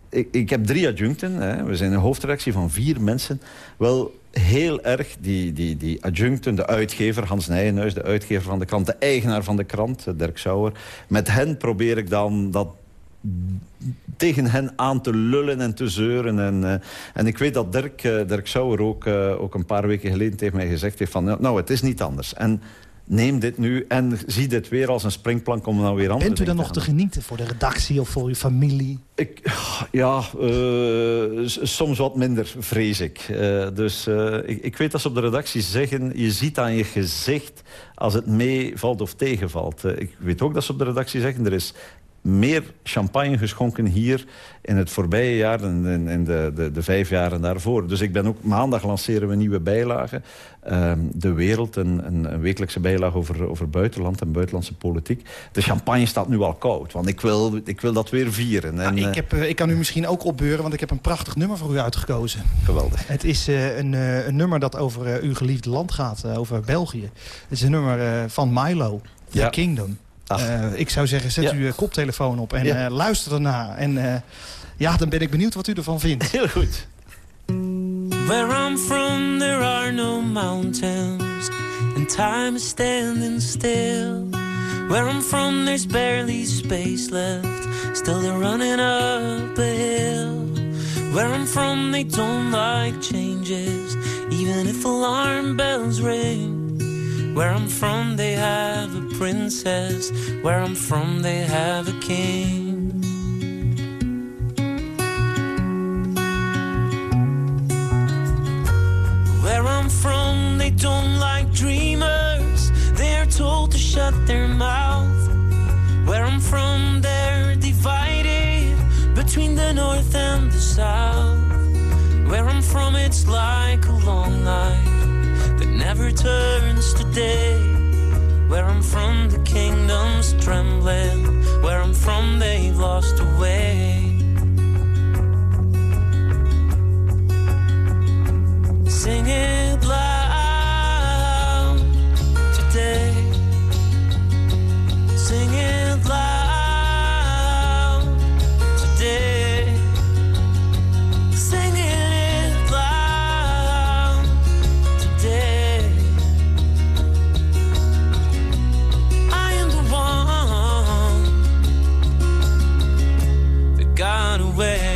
ik, ik, heb drie adjuncten. Hè. We zijn een hoofdredactie van vier mensen. Wel heel erg die, die, die adjuncten, de uitgever Hans Nijenhuis... de uitgever van de krant, de eigenaar van de krant, Dirk Sauer. Met hen probeer ik dan dat tegen hen aan te lullen en te zeuren. En, uh, en ik weet dat Dirk, uh, Dirk Sauer ook, ook een paar weken geleden tegen mij gezegd heeft... van nou, het is niet anders. En neem dit nu en zie dit weer als een springplank om dan weer aan Bent u dan nog te genieten voor de redactie of voor uw familie? Ik, ja, uh, soms wat minder, vrees ik. Uh, dus uh, ik, ik, weet dat ze op de redactie zeggen... je ziet aan je gezicht als het meevalt of tegenvalt. ik weet ook dat ze op de redactie zeggen... er is meer champagne geschonken hier in het voorbije jaar... dan in, in de, de, de, vijf jaren daarvoor. Dus ik ben ook... Maandag lanceren we nieuwe bijlagen. Uh, de Wereld, een, een, een, wekelijkse bijlage over, over buitenland en buitenlandse politiek. De champagne staat nu al koud, want ik wil, ik wil dat weer vieren. En, ik, heb, uh, ik kan u misschien ook opbeuren, want ik heb een prachtig nummer voor u uitgekozen. Geweldig. Het is uh, een, een, nummer dat over uw geliefde land gaat, over België. Het is een nummer van Milo, The ja. Kingdom. Uh, ik zou zeggen, zet ja. uw koptelefoon op en ja. uh, luister ernaar. En uh, ja, dan ben ik benieuwd wat u ervan vindt. Heel goed. Where I'm from, there are no mountains. And time is standing still. Where I'm from, there's barely space left. Still they're running up a hill. Where I'm from, they don't like changes. Even if alarm bells ring. Where I'm from, they have a princess. Where I'm from, they have a king. Where I'm from, they don't like dreamers. They're told to shut their mouth. Where I'm from, they're divided between the north and the south. Where I'm from, it's like a long night never turns to day. Where I'm from, the kingdom's trembling. Where I'm from, they've lost a way. Sing it loud away.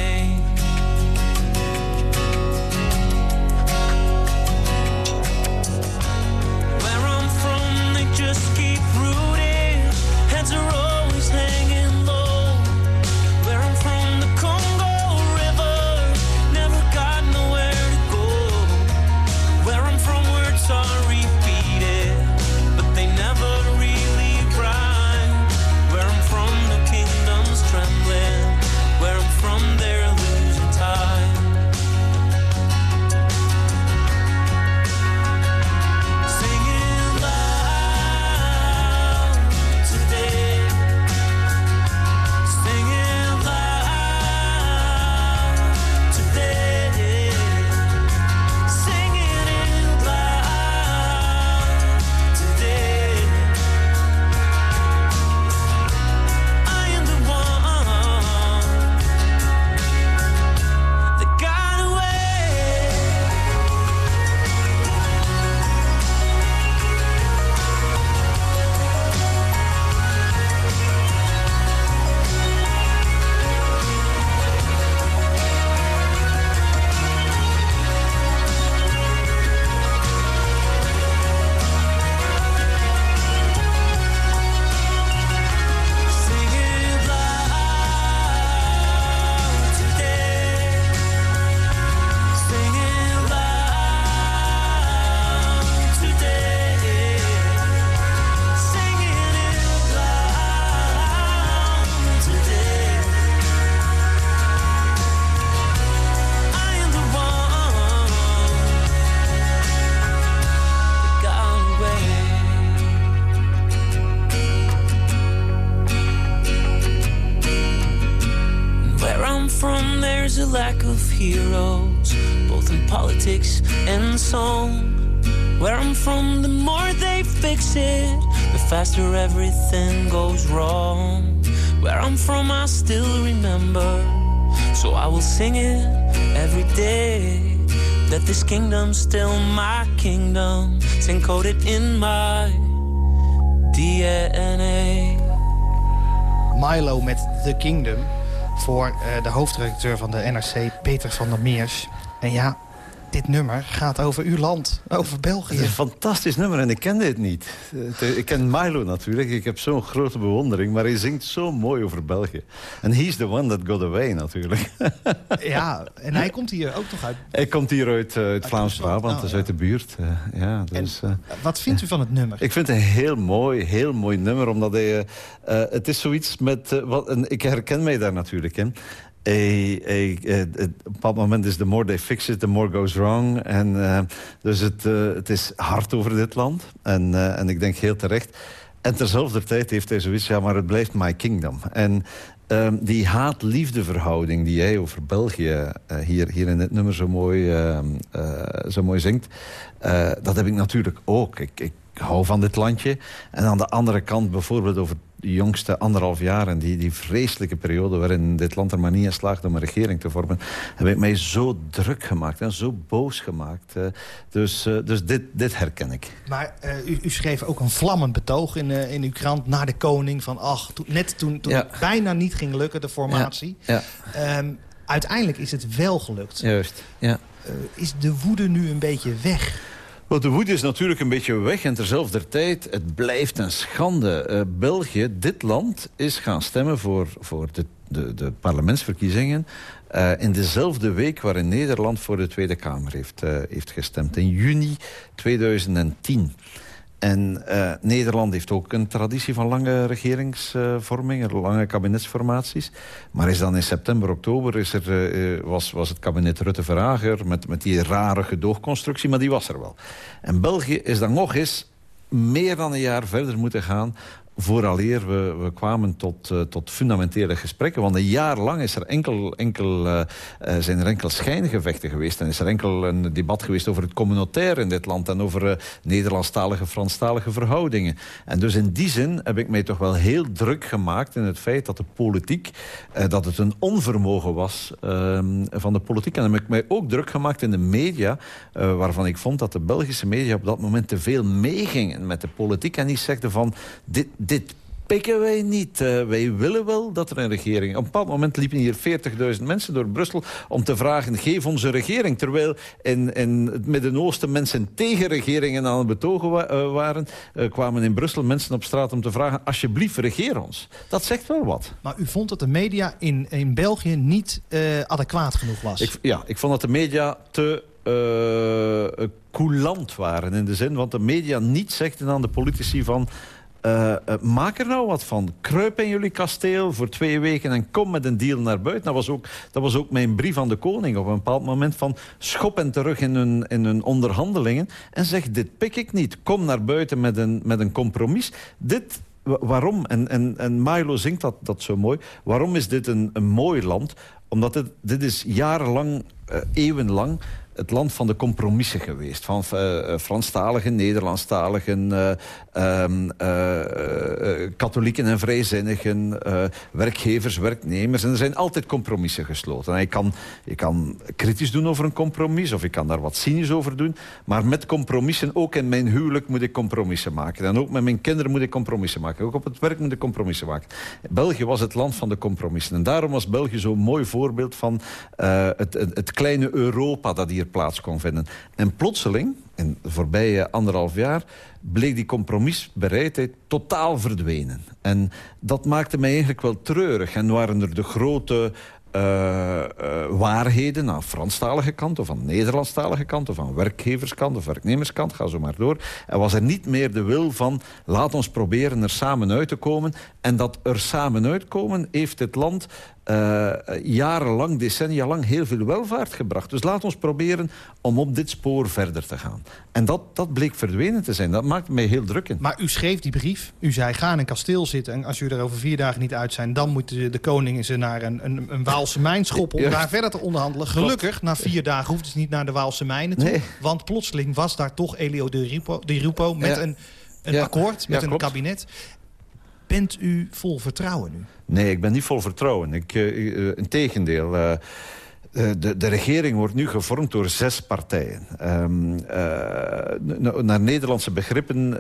Lack of heroes, both in politics and song. Where I'm from, the more they fix it, the faster everything goes wrong. Where I'm from, I still remember, so I will sing it every day. That this kingdom's still my kingdom, it's encoded in my DNA. Milo met The Kingdom. Voor eh, de hoofdredacteur van de NRC, Peter van der Meers. En ja, dit nummer gaat over uw land, over Het België. is een fantastisch nummer en ik kende het niet. Eh, Ik ken Milo natuurlijk, ik heb zo'n grote bewondering... maar hij zingt zo mooi over België. En he's the one that got away natuurlijk. Ja, en hij komt hier ook toch uit. hij komt hier uit, eh, uit Vlaams-Brabant, Oh, dus ja. uit de buurt. eh, ja, dus, Wat vindt u van het nummer? ik vind het een heel mooi, heel mooi nummer, omdat hij... het is zoiets met... wat, en ik herken mij daar natuurlijk in. Hij, hij, eh, het- op bepaald moment is the more they fix it, the more goes wrong. En, eh, dus het, eh, het is hard over dit land. En, eh, en ik denk heel terecht. En terzelfde tijd heeft hij zoiets, ja, maar het blijft my kingdom. En ehm, die haat-liefde-verhouding die hij over België eh, hier, hier in dit nummer zo mooi, ehm, eh, zo mooi zingt... eh, dat heb ik natuurlijk ook. Ik, ik hou van dit landje. En aan de andere kant bijvoorbeeld over de jongste anderhalf jaar... en die, die vreselijke periode waarin dit land er maar niet in slaagt om een regering te vormen... heb ik mij zo druk gemaakt en zo boos gemaakt. eh. dus eh, dus dit, dit herken ik. Maar eh, u, u schreef ook een vlammend betoog in, in uw krant naar de koning. Van ach, net toen, toen Ja. het bijna niet ging lukken, de formatie. Ja, Ehm, uiteindelijk is het wel gelukt. juist. Ja. Is de woede nu een beetje weg? Wel, de woede is natuurlijk een beetje weg en terzelfde tijd, het blijft een schande. Eh, België, dit land, is gaan stemmen voor, voor de, de, de parlementsverkiezingen... in dezelfde week waarin Nederland voor de Tweede Kamer heeft, heeft gestemd. In juni 2010. En uh, Nederland heeft ook een traditie van lange regeringsvorming, uh, lange kabinetsformaties. Maar is dan in september, oktober is er, uh, was, was het kabinet Rutte-Verhager... Met, met die rare gedoogconstructie, maar die was er wel. En België is dan nog eens meer dan een jaar verder moeten gaan vooraleer we, we kwamen tot, uh, tot fundamentele gesprekken. Want een jaar lang is er enkel, enkel, uh, zijn er enkel schijngevechten geweest. En is er enkel een debat geweest over het communautair in dit land... en over uh, Nederlandstalige, Franstalige verhoudingen. En dus in die zin heb ik mij toch wel heel druk gemaakt... in het feit dat de politiek, dat het een onvermogen was ehm, van de politiek. En dan heb ik mij ook druk gemaakt in de media... waarvan ik vond dat de Belgische media op dat moment te veel meegingen met de politiek... en die zegden van... Dit, dit pikken wij niet. Uh, wij willen wel dat er een regering... Op een bepaald moment liepen hier 40.000 mensen door Brussel... om te vragen, geef onze regering. Terwijl in, in het Midden-Oosten mensen tegen regeringen aan het betogen wa uh, waren... Uh, kwamen in Brussel mensen op straat om te vragen... alsjeblieft, regeer ons. Dat zegt wel wat. Maar u vond dat de media in, in België niet adequaat genoeg was? Ik, ja, ik vond dat de media te coulant waren. In de zin, want de media niet zegden aan de politici van... Uh, uh, maak er nou wat van. Kruip in jullie kasteel voor twee weken en kom met een deal naar buiten. Dat was ook, dat was ook mijn brief aan de koning op een bepaald moment van... schop en terug in hun, in hun onderhandelingen en zeg dit pik ik niet. Kom naar buiten met een, met een compromis. Dit waarom, en, en, en Milo zingt dat, dat zo mooi... waarom is dit een, een mooi land? Omdat het, dit is jarenlang, uh, eeuwenlang het land van de compromissen geweest. Van uh, Franstaligen, Nederlandstaligen, uh, katholieken en vrijzinnigen, werkgevers, werknemers. En er zijn altijd compromissen gesloten. En je, kan, je kan kritisch doen over een compromis, of je kan daar wat cynisch over doen. Maar met compromissen, ook in mijn huwelijk moet ik compromissen maken. En ook met mijn kinderen moet ik compromissen maken. Ook op het werk moet ik compromissen maken. België was het land van de compromissen. En daarom was België zo'n mooi voorbeeld van het, het kleine Europa dat hier plaats kon vinden. En plotseling, in de voorbije anderhalf jaar... bleek die compromisbereidheid totaal verdwenen. En dat maakte mij eigenlijk wel treurig. En waren er de grote uh, uh, waarheden aan Franstalige kant... of aan Nederlandstalige kant, of aan werkgeverskant of werknemerskant. Ga zo maar door. En was er niet meer de wil van... laat ons proberen er samen uit te komen. En dat er samen uitkomen heeft het land uh, jarenlang, decennia lang heel veel welvaart gebracht. Dus laat ons proberen om op dit spoor verder te gaan. En dat, dat bleek verdwenen te zijn. Dat maakt mij heel druk in. Maar u schreef die brief. U zei, ga in een kasteel zitten. En als u er over vier dagen niet uit zijn... dan moeten de, de koningen ze naar een, een, een Waalse mijn schoppen... om daar verder te onderhandelen. Gelukkig, na vier dagen hoefden ze niet naar de Waalse mijnen toe. Nee. Want plotseling was daar toch Elio de Rupo, de Rupo met ja. een, een ja. akkoord, met een kabinet. Bent u vol vertrouwen nu? Nee, ik ben niet vol vertrouwen. Ik, uh, Integendeel... Uh, de, de, regering wordt nu gevormd door zes partijen. Uh, naar Nederlandse begrippen,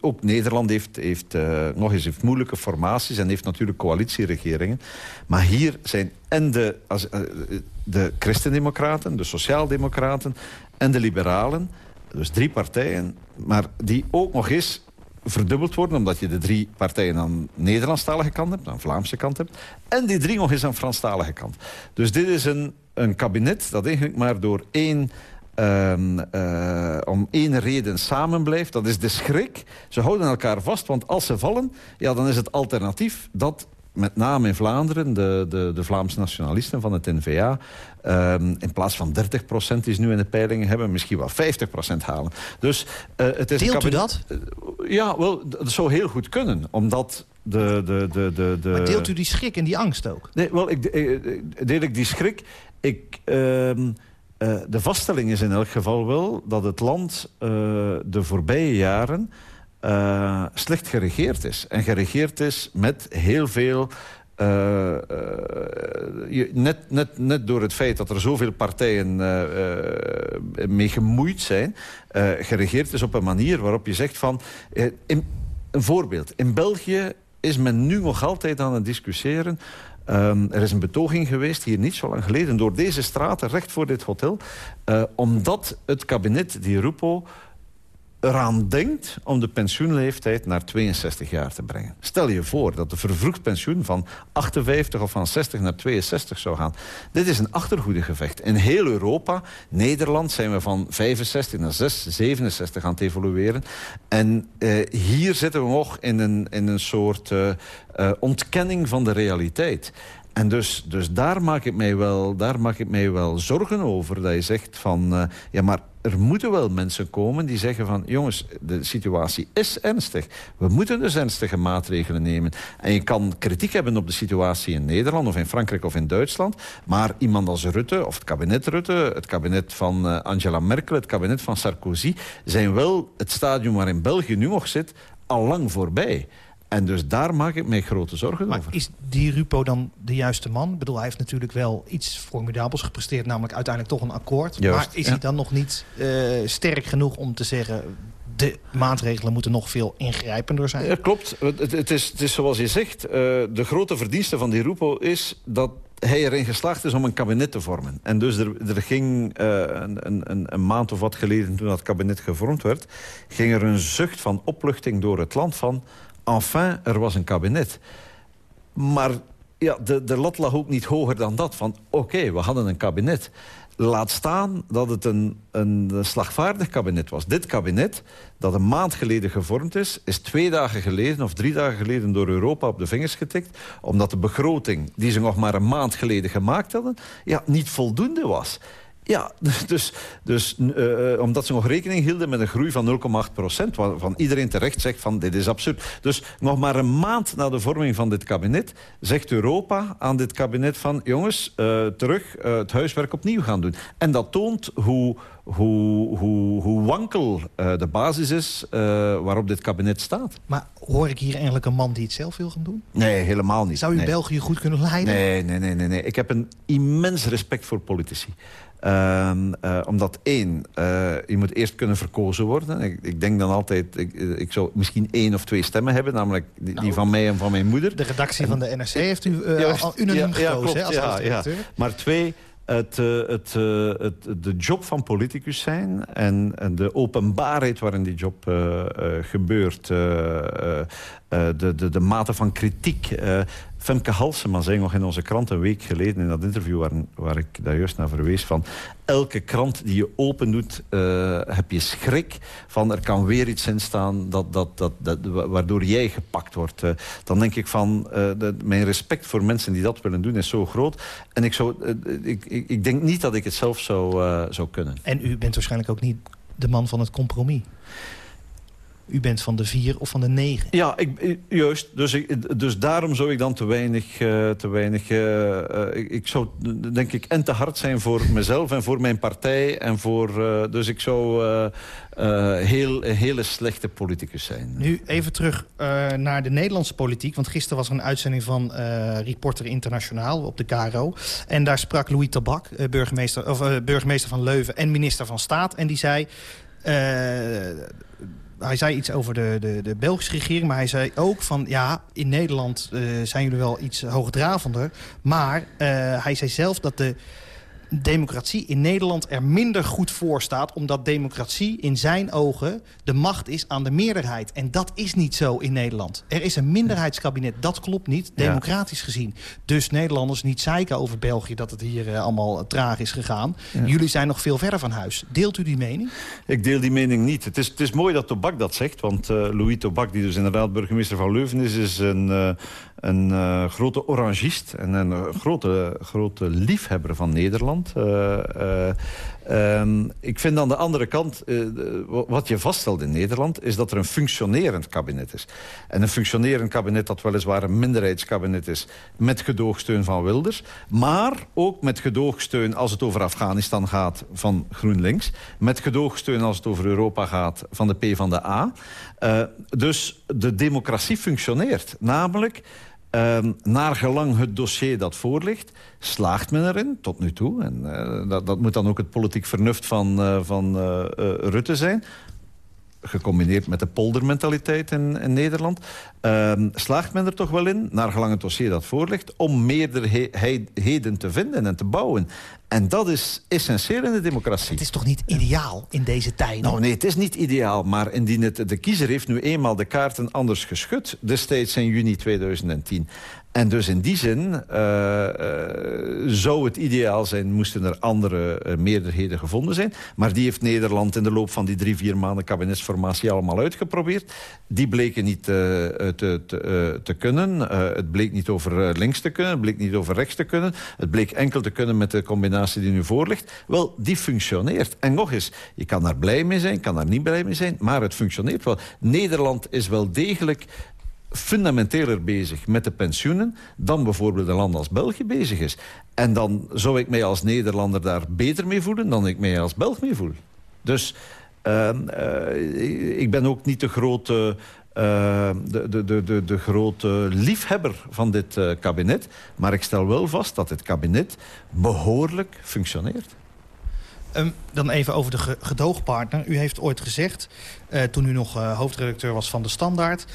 ook Nederland heeft, heeft nog eens heeft moeilijke formaties... en heeft natuurlijk coalitieregeringen. Maar hier zijn en de, de christendemocraten, de sociaaldemocraten en de liberalen... dus drie partijen, maar die ook nog eens verdubbeld worden... omdat je de drie partijen aan de Nederlandstalige kant hebt... aan de Vlaamse kant hebt... en die drie nog eens aan de Franstalige kant. Dus dit is een, een kabinet dat eigenlijk maar door één... Um, uh, om één reden samen blijft. Dat is de schrik. Ze houden elkaar vast, want als ze vallen... Ja, dan is het alternatief dat met name in Vlaanderen, de, de, de Vlaamse nationalisten van het NVA... Um, in plaats van 30% die ze nu in de peilingen hebben... misschien wel 50% halen. Dus, uh, het is Deelt u dat? Uh, ja, wel, dat zou heel goed kunnen. Omdat de, de, de, de, de... Maar deelt u die schrik en die angst ook? Nee, wel, ik, ik deel ik die schrik. Ik... Uh, de vaststelling is in elk geval wel dat het land de voorbije jaren uh, slecht geregeerd is. En geregeerd is met heel veel... Uh, uh, net, net, net door het feit dat er zoveel partijen mee gemoeid zijn... geregeerd is op een manier waarop je zegt van... In, een voorbeeld. In België is men nu nog altijd aan het discussiëren... Um, er is een betoging geweest, hier niet zo lang geleden... door deze straten, recht voor dit hotel... omdat het kabinet, die Rupo eraan denkt om de pensioenleeftijd naar 62 jaar te brengen. Stel je voor dat de vervroegd pensioen van 58 of van 60 naar 62 zou gaan. Dit is een achterhoedegevecht. In heel Europa, Nederland, zijn we van 65 naar 6, 67 aan het evolueren. En eh, hier zitten we nog in een, in een soort uh, uh, ontkenning van de realiteit. En dus, dus daar, maak ik mij wel, daar maak ik mij wel zorgen over. Dat je zegt van, uh, ja maar er moeten wel mensen komen die zeggen van... jongens, de situatie is ernstig. We moeten dus ernstige maatregelen nemen. En je kan kritiek hebben op de situatie in Nederland... of in Frankrijk of in Duitsland. Maar iemand als Rutte, of het kabinet Rutte... het kabinet van uh, Angela Merkel, het kabinet van Sarkozy... zijn wel het stadium waarin België nu nog zit... al lang voorbij. En dus daar maak ik mij grote zorgen maar over. is die Rupo dan de juiste man? Ik bedoel, hij heeft natuurlijk wel iets formidabels gepresteerd... namelijk uiteindelijk toch een akkoord. Juist, maar is ja. hij dan nog niet uh, sterk genoeg om te zeggen... de maatregelen moeten nog veel ingrijpender zijn? Ja, klopt. Het, het, is, het is zoals je zegt. Uh, de grote verdienste van die Rupo is dat hij erin geslaagd is om een kabinet te vormen. En dus er, er ging uh, een, een, een, maand of wat geleden, toen dat kabinet gevormd werd... ging er een zucht van opluchting door het land van enfin, er was een kabinet. Maar ja, de, de lat lag ook niet hoger dan dat. Van oké, we hadden een kabinet. Laat staan dat het een, een slagvaardig kabinet was. Dit kabinet, dat een maand geleden gevormd is... is twee dagen geleden of drie dagen geleden door Europa op de vingers getikt... omdat de begroting, die ze nog maar een maand geleden gemaakt hadden... ja, niet voldoende was. Ja, dus, dus uh, omdat ze nog rekening hielden met een groei van 0,8 procent... waarvan iedereen terecht zegt van dit is absurd. Dus nog maar een maand na de vorming van dit kabinet... zegt Europa aan dit kabinet van... jongens, uh, terug uh, het huiswerk opnieuw gaan doen. En dat toont hoe, hoe, hoe, hoe wankel de basis is waarop dit kabinet staat. Maar hoor ik hier eigenlijk een man die het zelf wil gaan doen? Nee, helemaal niet. Zou u nee. België goed kunnen leiden? Nee, nee, nee, nee, nee. Ik heb een immens respect voor politici. Uh, uh, omdat één, uh, je moet eerst kunnen verkozen worden. Ik, ik denk dan altijd, ik, ik, zou misschien één of twee stemmen hebben. Namelijk die, nou, die van mij en van mijn moeder. De redactie en, van de NRC heeft u juist, al unaniem ja, gekozen ja, klopt, als ja, ja. Maar twee, het, het, het, de job van politicus zijn en, en de openbaarheid waarin die job uh, gebeurt... de, de, de mate van kritiek... Femke Halsema zei nog in onze krant een week geleden... in dat interview waar, waar ik daar juist naar verwees... van elke krant die je open doet, uh, heb je schrik... van er kan weer iets in staan dat, dat, dat, dat, waardoor jij gepakt wordt. Uh, dan denk ik van, uh, de, mijn respect voor mensen die dat willen doen is zo groot. En ik, zou, ik, ik, ik denk niet dat ik het zelf zou, zou kunnen. En u bent waarschijnlijk ook niet de man van het compromis. U bent van de vier of van de negen. Ja, ik, juist. Dus, ik, dus daarom zou ik dan te weinig... Uh, te weinig uh, uh, ik, ik, zou denk ik en te hard zijn voor mezelf en voor mijn partij. En voor, dus ik zou heel, een hele slechte politicus zijn. Nu even terug naar de Nederlandse politiek. Want gisteren was er een uitzending van Reporter Internationaal op de KRO. En daar sprak Louis Tabak, burgemeester, of, burgemeester van Leuven en minister van Staat. En die zei hij zei iets over de, de, de Belgische regering, maar hij zei ook van... ja, in Nederland uh, zijn jullie wel iets hoogdravender. Maar uh, hij zei zelf dat de democratie in Nederland er minder goed voor staat... omdat democratie in zijn ogen de macht is aan de meerderheid. En dat is niet zo in Nederland. Er is een minderheidskabinet, dat klopt niet, democratisch ja. gezien. Dus Nederlanders niet zeiken over België... dat het hier uh, allemaal uh, traag is gegaan. Ja. Jullie zijn nog veel verder van huis. Deelt u die mening? Ik deel die mening niet. Het is, het is mooi dat Tobak dat zegt, want uh, Louis Tobak... die dus inderdaad burgemeester van Leuven is... is een, een grote orangist en een grote, grote liefhebber van Nederland. Uh, uh, um, ik vind aan de andere kant, uh, wat je vaststelt in Nederland... is dat er een functionerend kabinet is. En een functionerend kabinet dat weliswaar een minderheidskabinet is... met gedoogsteun van Wilders. Maar ook met gedoogsteun als het over Afghanistan gaat van GroenLinks. Met gedoogsteun als het over Europa gaat van de PvdA. dus de democratie functioneert. Namelijk... Uh, naar gelang het dossier dat voorligt, slaagt men erin, tot nu toe. En uh, dat, dat, moet dan ook het politiek vernuft van, uh, van Rutte zijn. Gecombineerd met de poldermentaliteit in, in Nederland... Ehm, slaagt men er toch wel in, naar gelang het dossier dat voor ligt... om meerderheden te vinden en te bouwen. En dat is essentieel in de democratie. Het is toch niet ideaal in deze tijden? Nou nee, het is niet ideaal. Maar indien het, de kiezer heeft nu eenmaal de kaarten anders geschud... destijds in juni 2010. En dus in die zin uh, uh, zou het ideaal zijn... moesten er andere uh, meerderheden gevonden zijn. Maar die heeft Nederland in de loop van die drie, vier maanden... kabinetsformatie allemaal uitgeprobeerd. Die bleken niet te, te, te, kunnen. het bleek niet over links te kunnen. Het bleek niet over rechts te kunnen. Het bleek enkel te kunnen met de combinatie die nu voor ligt. Wel, die functioneert. En nog eens, je kan daar blij mee zijn, kan daar niet blij mee zijn... maar het functioneert wel. Nederland is wel degelijk fundamenteler bezig met de pensioenen... dan bijvoorbeeld een land als België bezig is. En dan zou ik mij als Nederlander daar beter mee voelen... dan ik mij als Belg mee voel. Dus uh, uh, ik ben ook niet de grote... Uh, de, de, de, de, grote liefhebber van dit uh, kabinet. Maar ik stel wel vast dat het kabinet behoorlijk functioneert. Um, dan even over de gedoogpartner. U heeft ooit gezegd, toen u nog hoofdredacteur was van De Standaard...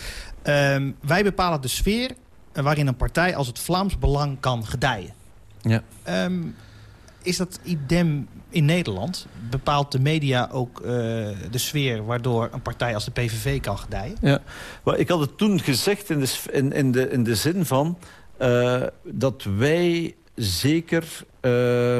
Um, wij bepalen de sfeer waarin een partij als het Vlaams Belang kan gedijen. Ja. Um, is dat idem in Nederland? Bepaalt de media ook uh, de sfeer waardoor een partij als de PVV kan gedijen? Ja, ik had het toen gezegd in de, in, in de, in de zin van... Uh, dat wij zeker uh,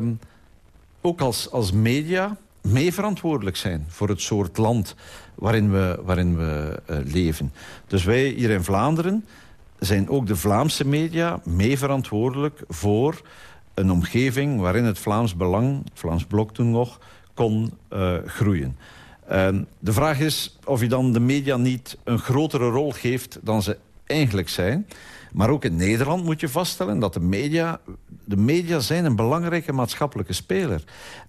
ook als, als media mee verantwoordelijk zijn voor het soort land waarin we, waarin we uh, leven. Dus wij hier in Vlaanderen zijn ook de Vlaamse media mee verantwoordelijk voor een omgeving waarin het Vlaams Belang, het Vlaams Blok toen nog, kon uh, groeien. De vraag is of je dan de media niet een grotere rol geeft dan ze eigenlijk zijn. Maar ook in Nederland moet je vaststellen dat de media... de media zijn een belangrijke maatschappelijke speler.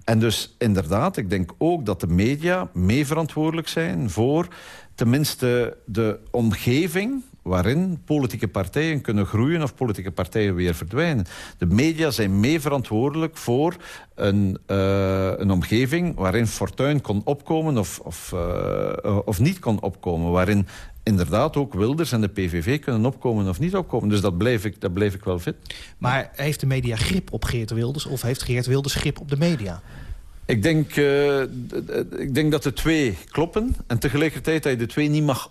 En dus inderdaad, ik denk ook dat de media mee verantwoordelijk zijn... voor tenminste de omgeving waarin politieke partijen kunnen groeien of politieke partijen weer verdwijnen. De media zijn mee verantwoordelijk voor een, uh, een omgeving waarin fortuin kon opkomen of, of, uh, of niet kon opkomen. Waarin inderdaad ook Wilders en de PVV kunnen opkomen of niet opkomen. Dus dat blijf ik, dat blijf ik wel fit. Maar heeft de media grip op Geert Wilders of heeft Geert Wilders grip op de media? Ik denk, uh, ik denk dat de twee kloppen en tegelijkertijd dat je de twee niet mag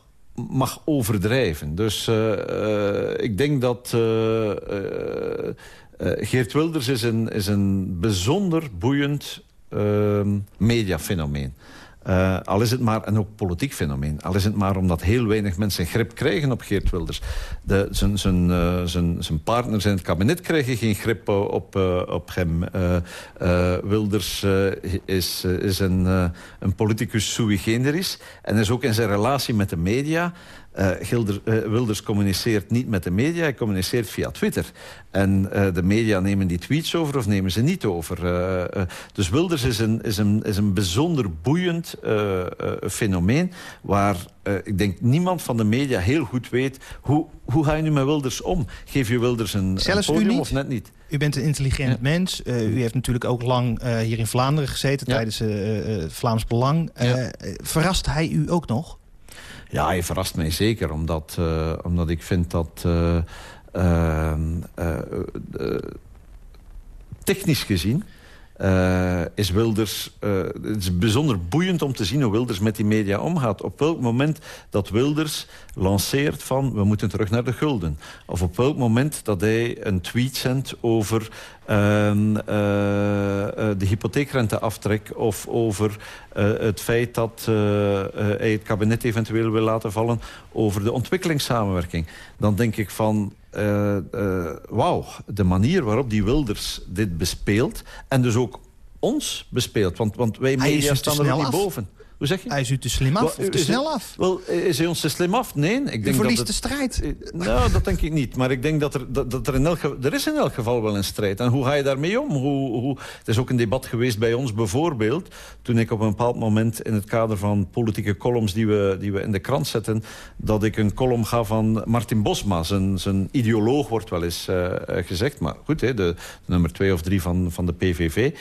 mag overdrijven. Dus uh, uh, ik denk dat uh, Geert Wilders is een, is een bijzonder boeiend ehm, mediafenomeen. Uh, al is het maar, en ook politiek fenomeen. Al is het maar omdat heel weinig mensen grip krijgen op Geert Wilders. De, zijn, zijn partners in het kabinet krijgen geen grip op, uh, op hem. Wilders is, is een, een politicus sui generis. En is ook in zijn relatie met de media uh, Gilder, uh, Wilders communiceert niet met de media, hij communiceert via Twitter. En uh, de media nemen die tweets over of nemen ze niet over. dus Wilders is een, is een, is een bijzonder boeiend fenomeen... waar ik denk niemand van de media heel goed weet... hoe, hoe ga je nu met Wilders om? Geef je Wilders een, Zelfs een podium of net niet? U bent een intelligent ja. mens. u heeft natuurlijk ook lang hier in Vlaanderen gezeten... Ja. tijdens het Vlaams Belang. Ja. verrast hij u ook nog? Ja, hij verrast mij zeker, omdat, uh, omdat ik vind dat... Uh, uh, technisch gezien... Uh, is Wilders... Uh, het is bijzonder boeiend om te zien hoe Wilders met die media omgaat. Op welk moment dat Wilders lanceert van... we moeten terug naar de gulden. Of op welk moment dat hij een tweet zendt over... Uh, de hypotheekrenteaftrek... of over het feit dat hij het kabinet eventueel wil laten vallen... over de ontwikkelingssamenwerking. Dan denk ik van... Uh, uh, wauw, de manier waarop die Wilders dit bespeelt... en dus ook ons bespeelt. Want, want wij media staan er niet boven. Hoe zeg je? Hij is u te slim af well, of te snel af? Wel, is hij ons te slim af? Nee. Ik denk u verliest dat het, de strijd. Nou, dat denk ik niet. Maar ik denk dat er, dat, dat er in elk geval... Er is in elk geval wel een strijd. En hoe ga je daarmee om? Hoe, hoe, het is ook een debat geweest bij ons bijvoorbeeld... toen ik op een bepaald moment in het kader van politieke columns... die we, die we in de krant zetten... dat ik een column ga van Martin Bosma. Zijn, zijn ideoloog wordt wel eens uh, gezegd. Maar goed, hè, de, de nummer twee of drie van, van de PVV.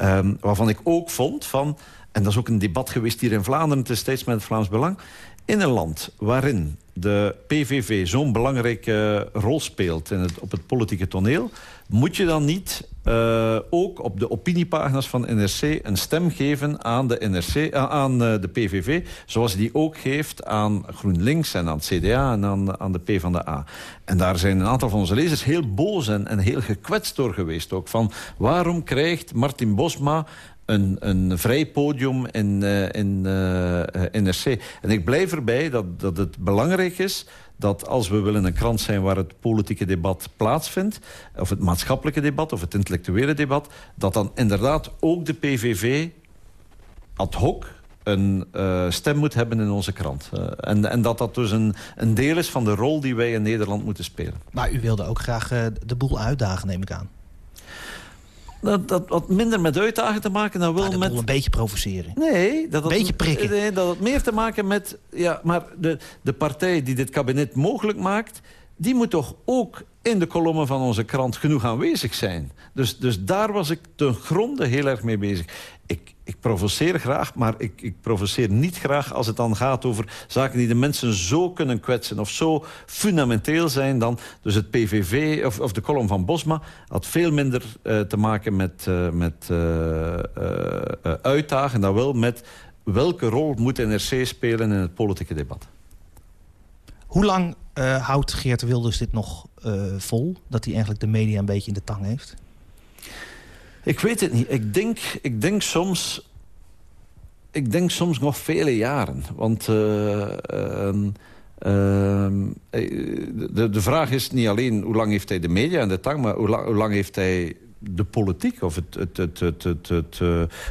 Um, waarvan ik ook vond van... en dat is ook een debat geweest hier in Vlaanderen... het is steeds met het Vlaams Belang... in een land waarin de PVV zo'n belangrijke rol speelt in op het politieke toneel... moet je dan niet uh, ook op de opiniepagina's van NRC een stem geven aan de, NRC, uh, aan uh, de PVV... zoals die ook geeft aan GroenLinks en aan het CDA en aan, aan de PvdA. En daar zijn een aantal van onze lezers heel boos en, en heel gekwetst door geweest ook. Van waarom krijgt Martin Bosma een, een vrij podium in, uh, in uh, NRC. En ik blijf erbij dat, dat het belangrijk is dat als we willen een krant zijn waar het politieke debat plaatsvindt... of het maatschappelijke debat of het intellectuele debat... dat dan inderdaad ook de PVV ad hoc een stem moet hebben in onze krant. En, en dat dat dus een, een deel is van de rol die wij in Nederland moeten spelen. Maar u wilde ook graag de boel uitdagen, neem ik aan. Dat, dat wat minder met uitdagen te maken dan wel de met... een beetje provoceren. Nee, dat een beetje prikken. Nee, dat had meer te maken met... Ja, maar de, de partij die dit kabinet mogelijk maakt... die moet toch ook in de kolommen van onze krant genoeg aanwezig zijn. Dus, dus daar was ik ten gronde heel erg mee bezig. Ik, ik provoceer graag, maar ik, ik provoceer niet graag... als het dan gaat over zaken die de mensen zo kunnen kwetsen... of zo fundamenteel zijn dan... Dus het PVV of, of de column van Bosma had veel minder uh, te maken met, uh, met uh, uitdagen... dan wel met welke rol moet NRC spelen in het politieke debat. Hoe lang houdt Geert Wilders dit nog vol? Dat hij eigenlijk de media een beetje in de tang heeft? Ik weet het niet. Ik denk, ik denk soms... Ik denk soms nog vele jaren. Want... Uh, uh, uh, de, de vraag is niet alleen hoe lang heeft hij de media in de tang... maar hoe lang, hoe lang heeft hij de politiek of het, het, het, het, het, het,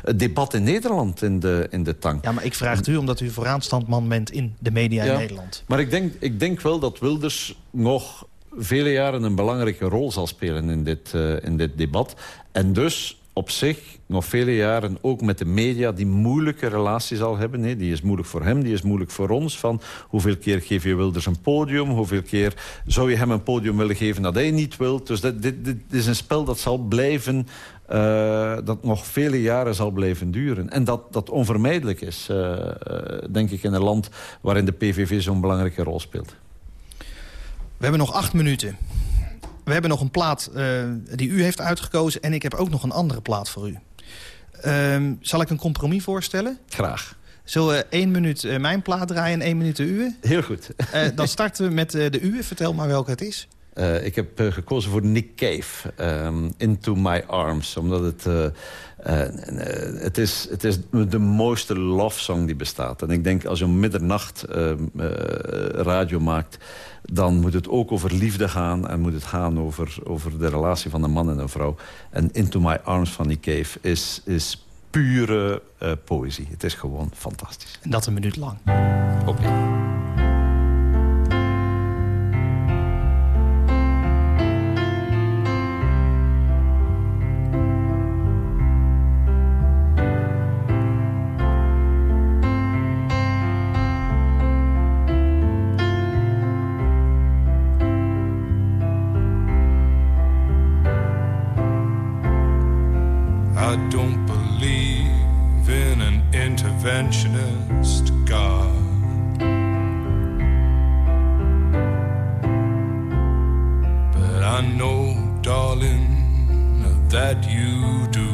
het, debat in Nederland in de, in de tang. Ja, maar ik vraag het u omdat u vooraanstandman bent in de media ja, in Nederland. Maar ik denk, ik denk wel dat Wilders nog vele jaren een belangrijke rol zal spelen in dit, uh, in dit debat. En dus op zich nog vele jaren ook met de media die moeilijke relatie zal hebben. Die is moeilijk voor hem, die is moeilijk voor ons. Van hoeveel keer geef je Wilders een podium? Hoeveel keer zou je hem een podium willen geven dat hij niet wil? Dus dit, dit, is een spel dat zal blijven... Uh, dat nog vele jaren zal blijven duren. En dat dat onvermijdelijk is, uh, denk ik, in een land... waarin de PVV zo'n belangrijke rol speelt. We hebben nog acht minuten. We hebben nog een plaat uh, die u heeft uitgekozen... en ik heb ook nog een andere plaat voor u. Uh, zal ik een compromis voorstellen? Graag. Zullen we één minuut uh, mijn plaat draaien en één minuut de uwe? Heel goed. Uh, dan starten we met de uwe. Vertel maar welke het is. Uh, ik heb uh, gekozen voor Nick Cave, um, Into My Arms. Omdat het, uh, het, is, het is de mooiste love song die bestaat. En ik denk als je om middernacht radio maakt... dan moet het ook over liefde gaan. En moet het gaan over, over de relatie van een man en een vrouw. En Into My Arms van Nick Cave is, is pure poëzie. Het is gewoon fantastisch. En dat een minuut lang. Oké. Okay. That you do.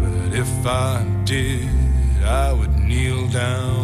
But if I did, I would kneel down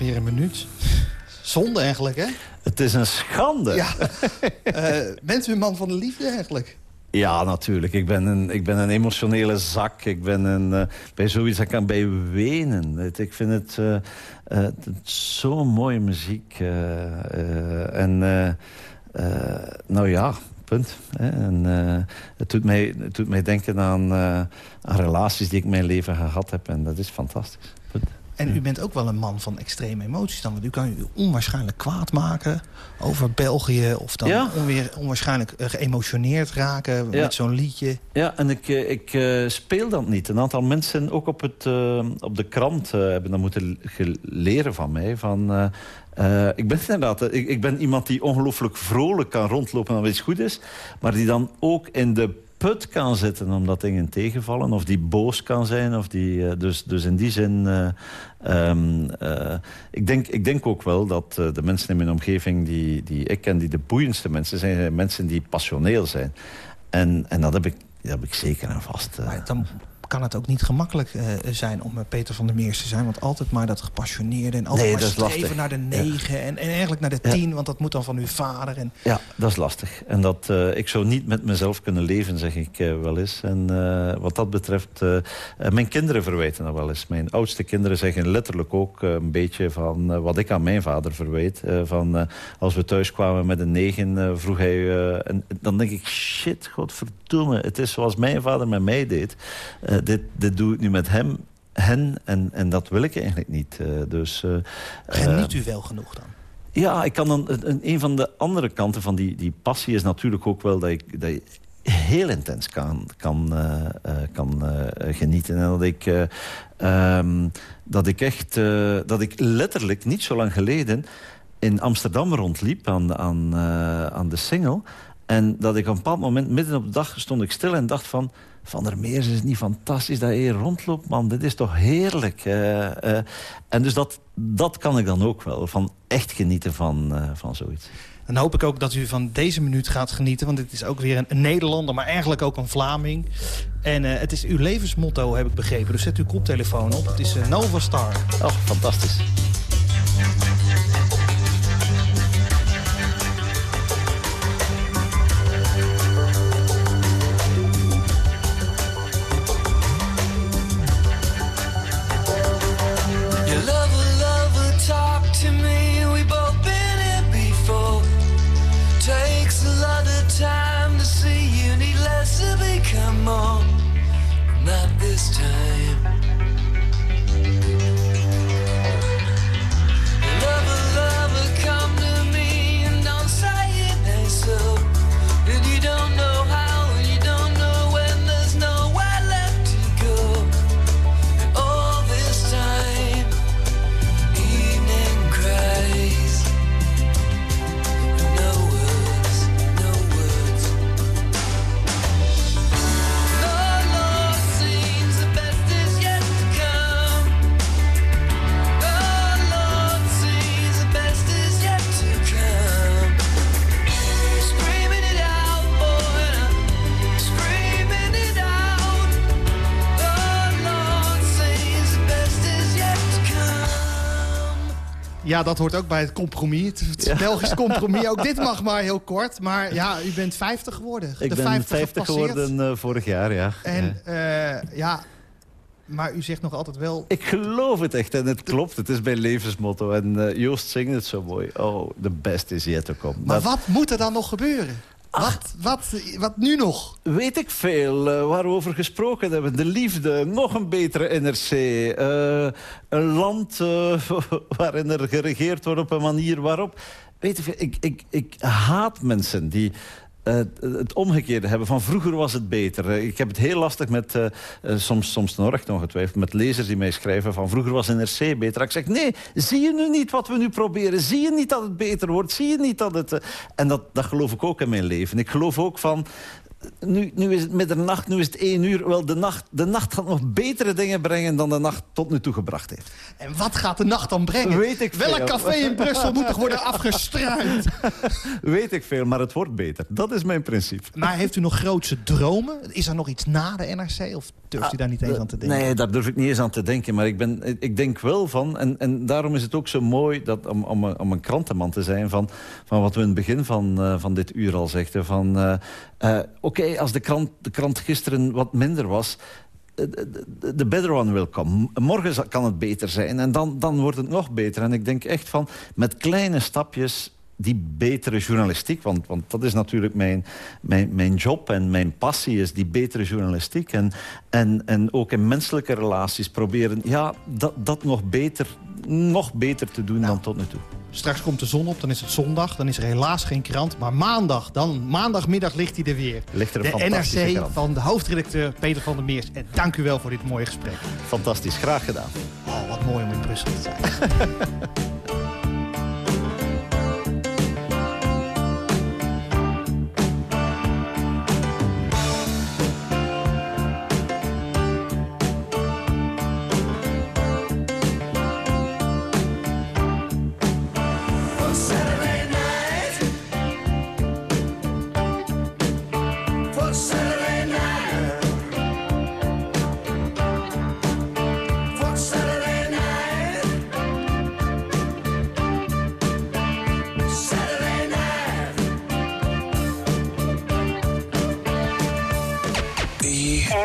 ongeveer een minuut. Zonde eigenlijk, hè? Het is een schande. Ja. uh, bent u een man van de liefde eigenlijk? Ja, natuurlijk. Ik ben een, ik ben een emotionele zak. Ik ben een, uh, bij zoiets, ik kan bij wenen. Ik vind het, uh, uh, zo'n mooie muziek. en nou ja, punt. Hè. En, het, doet mij, het doet mij denken aan, aan relaties die ik in mijn leven gehad heb. En dat is fantastisch. En u bent ook wel een man van extreme emoties dan. Want u kan u onwaarschijnlijk kwaad maken over België... of dan Ja. onweer, onwaarschijnlijk eh, geëmotioneerd raken Ja. met zo'n liedje. Ja, en ik, eh, ik eh, speel dat niet. Een aantal mensen, ook op, het, op de krant, hebben dat moeten leren van mij. Van, ik ben inderdaad ik, ik ben iemand die ongelooflijk vrolijk kan rondlopen als iets goed is. Maar die dan ook in de put kan zitten omdat dingen tegenvallen. Of die boos kan zijn. Of die, eh, dus, dus in die zin... eh, ehm, eh, ik, denk, ik denk ook wel dat de mensen in mijn omgeving die, die ik ken... die de boeiendste mensen zijn, zijn mensen die passioneel zijn. En, en dat, heb ik, dat heb ik zeker en vast. Kan het ook niet gemakkelijk eh, zijn om eh, Peter van der Meers te zijn. Want altijd maar dat gepassioneerde en altijd Nee, maar dat is streven lastig. naar de negen. En, en eigenlijk naar de Ja. tien, want dat moet dan van uw vader. En, Ja, dat is lastig. En dat, eh, ik zou niet met mezelf kunnen leven, zeg ik wel eens. En wat dat betreft, mijn kinderen verwijten dat wel eens. Mijn oudste kinderen zeggen letterlijk ook een beetje van wat ik aan mijn vader verwijt. Van, als we thuis kwamen met een negen, vroeg hij... en dan denk ik, shit, godverdomme, het is zoals mijn vader met mij deed. Eh, dit, dit doe ik nu met hem, hen, en, en dat wil ik eigenlijk niet. Eh, dus... eh, geniet u wel genoeg dan? ja, ik kan dan, een, een van de andere kanten van die, die passie is natuurlijk ook wel dat ik, dat je heel intens kan, kan, kan genieten. En dat ik, eh, ehm, dat ik echt, dat ik letterlijk niet zo lang geleden in Amsterdam rondliep aan, aan, aan de single. En dat ik op een bepaald moment, midden op de dag, stond ik stil en dacht van... Van der Meers, is het niet fantastisch dat je hier rondloopt, man? Dit is toch heerlijk? Eh, eh, en dus dat, dat kan ik dan ook wel, van echt genieten van, eh, van zoiets. Dan hoop ik ook dat u van deze minuut gaat genieten. Want het is ook weer een, Nederlander, maar eigenlijk ook een Vlaming. En het is uw levensmotto, heb ik begrepen. Dus zet uw koptelefoon op. Het is eh, Nova Star. Oh, fantastisch. Ja, dat hoort ook bij het compromis. Het, het Belgisch compromis. Ook dit mag maar heel kort. Maar ja, u bent 50 geworden. Ik de ben 50 50 gepasseerd. geworden eh, vorig jaar, ja. En Ja. eh, ja, maar u zegt nog altijd wel... Ik geloof het echt en het klopt. Het is mijn levensmotto. En eh, Joost zingt het zo mooi. Oh, the best is yet to come. Maar Dat wat moet er dan nog gebeuren? Wat, wat, wat nu nog? weet ik veel eh, waar we over gesproken hebben. De liefde, nog een betere NRC. eh, een land eh, waarin er geregeerd wordt op een manier waarop... Weet ik, ik, ik, ik haat mensen die eh, het omgekeerde hebben. Van vroeger was het beter. Eh, ik heb het heel lastig met, eh, soms, soms nog ongetwijfeld... met lezers die mij schrijven van vroeger was NRC beter. Ik zeg, nee, zie je nu niet wat we nu proberen? Zie je niet dat het beter wordt? Zie je niet dat het... En dat, dat geloof ik ook in mijn leven. Ik geloof ook van nu, nu is het middernacht, nu is het één uur. Wel, de nacht, de nacht gaat nog betere dingen brengen dan de nacht tot nu toe gebracht heeft. En wat gaat de nacht dan brengen? Weet ik Welk veel. café in Brussel moet nog worden afgestruind? Weet ik veel, maar het wordt beter. Dat is mijn principe. Maar heeft u nog grootse dromen? Is er nog iets na de NRC? Of durft u daar niet eens aan te denken? Nee, daar durf ik niet eens aan te denken. Maar ik, ben, ik denk wel van... En, en daarom is het ook zo mooi dat, om, om, een- om een krantenman te zijn... van, van wat we in het begin van, eh, van dit uur al zegden. Van, eh, eh, Oké, als de krant, de krant gisteren wat minder was... De, de- better one will come. Morgen kan het beter zijn. En dan, dan wordt het nog beter. En ik denk echt van... met kleine stapjes die betere journalistiek. Want, want dat is natuurlijk mijn, mijn, mijn job en mijn passie is die betere journalistiek. En, en, en ook in menselijke relaties proberen ja, dat, dat nog, beter, nog beter te doen dan tot nu toe. Straks komt de zon op, dan is het zondag. Dan is er helaas geen krant. Maar maandag, dan maandagmiddag ligt hij er weer. Ligt er een de fantastische NRC krant. van de hoofdredacteur Peter van der Meers. En dank u wel voor dit mooie gesprek. Fantastisch, graag gedaan. Oh, wat mooi om in Brussel te zijn.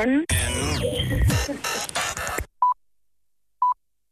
one.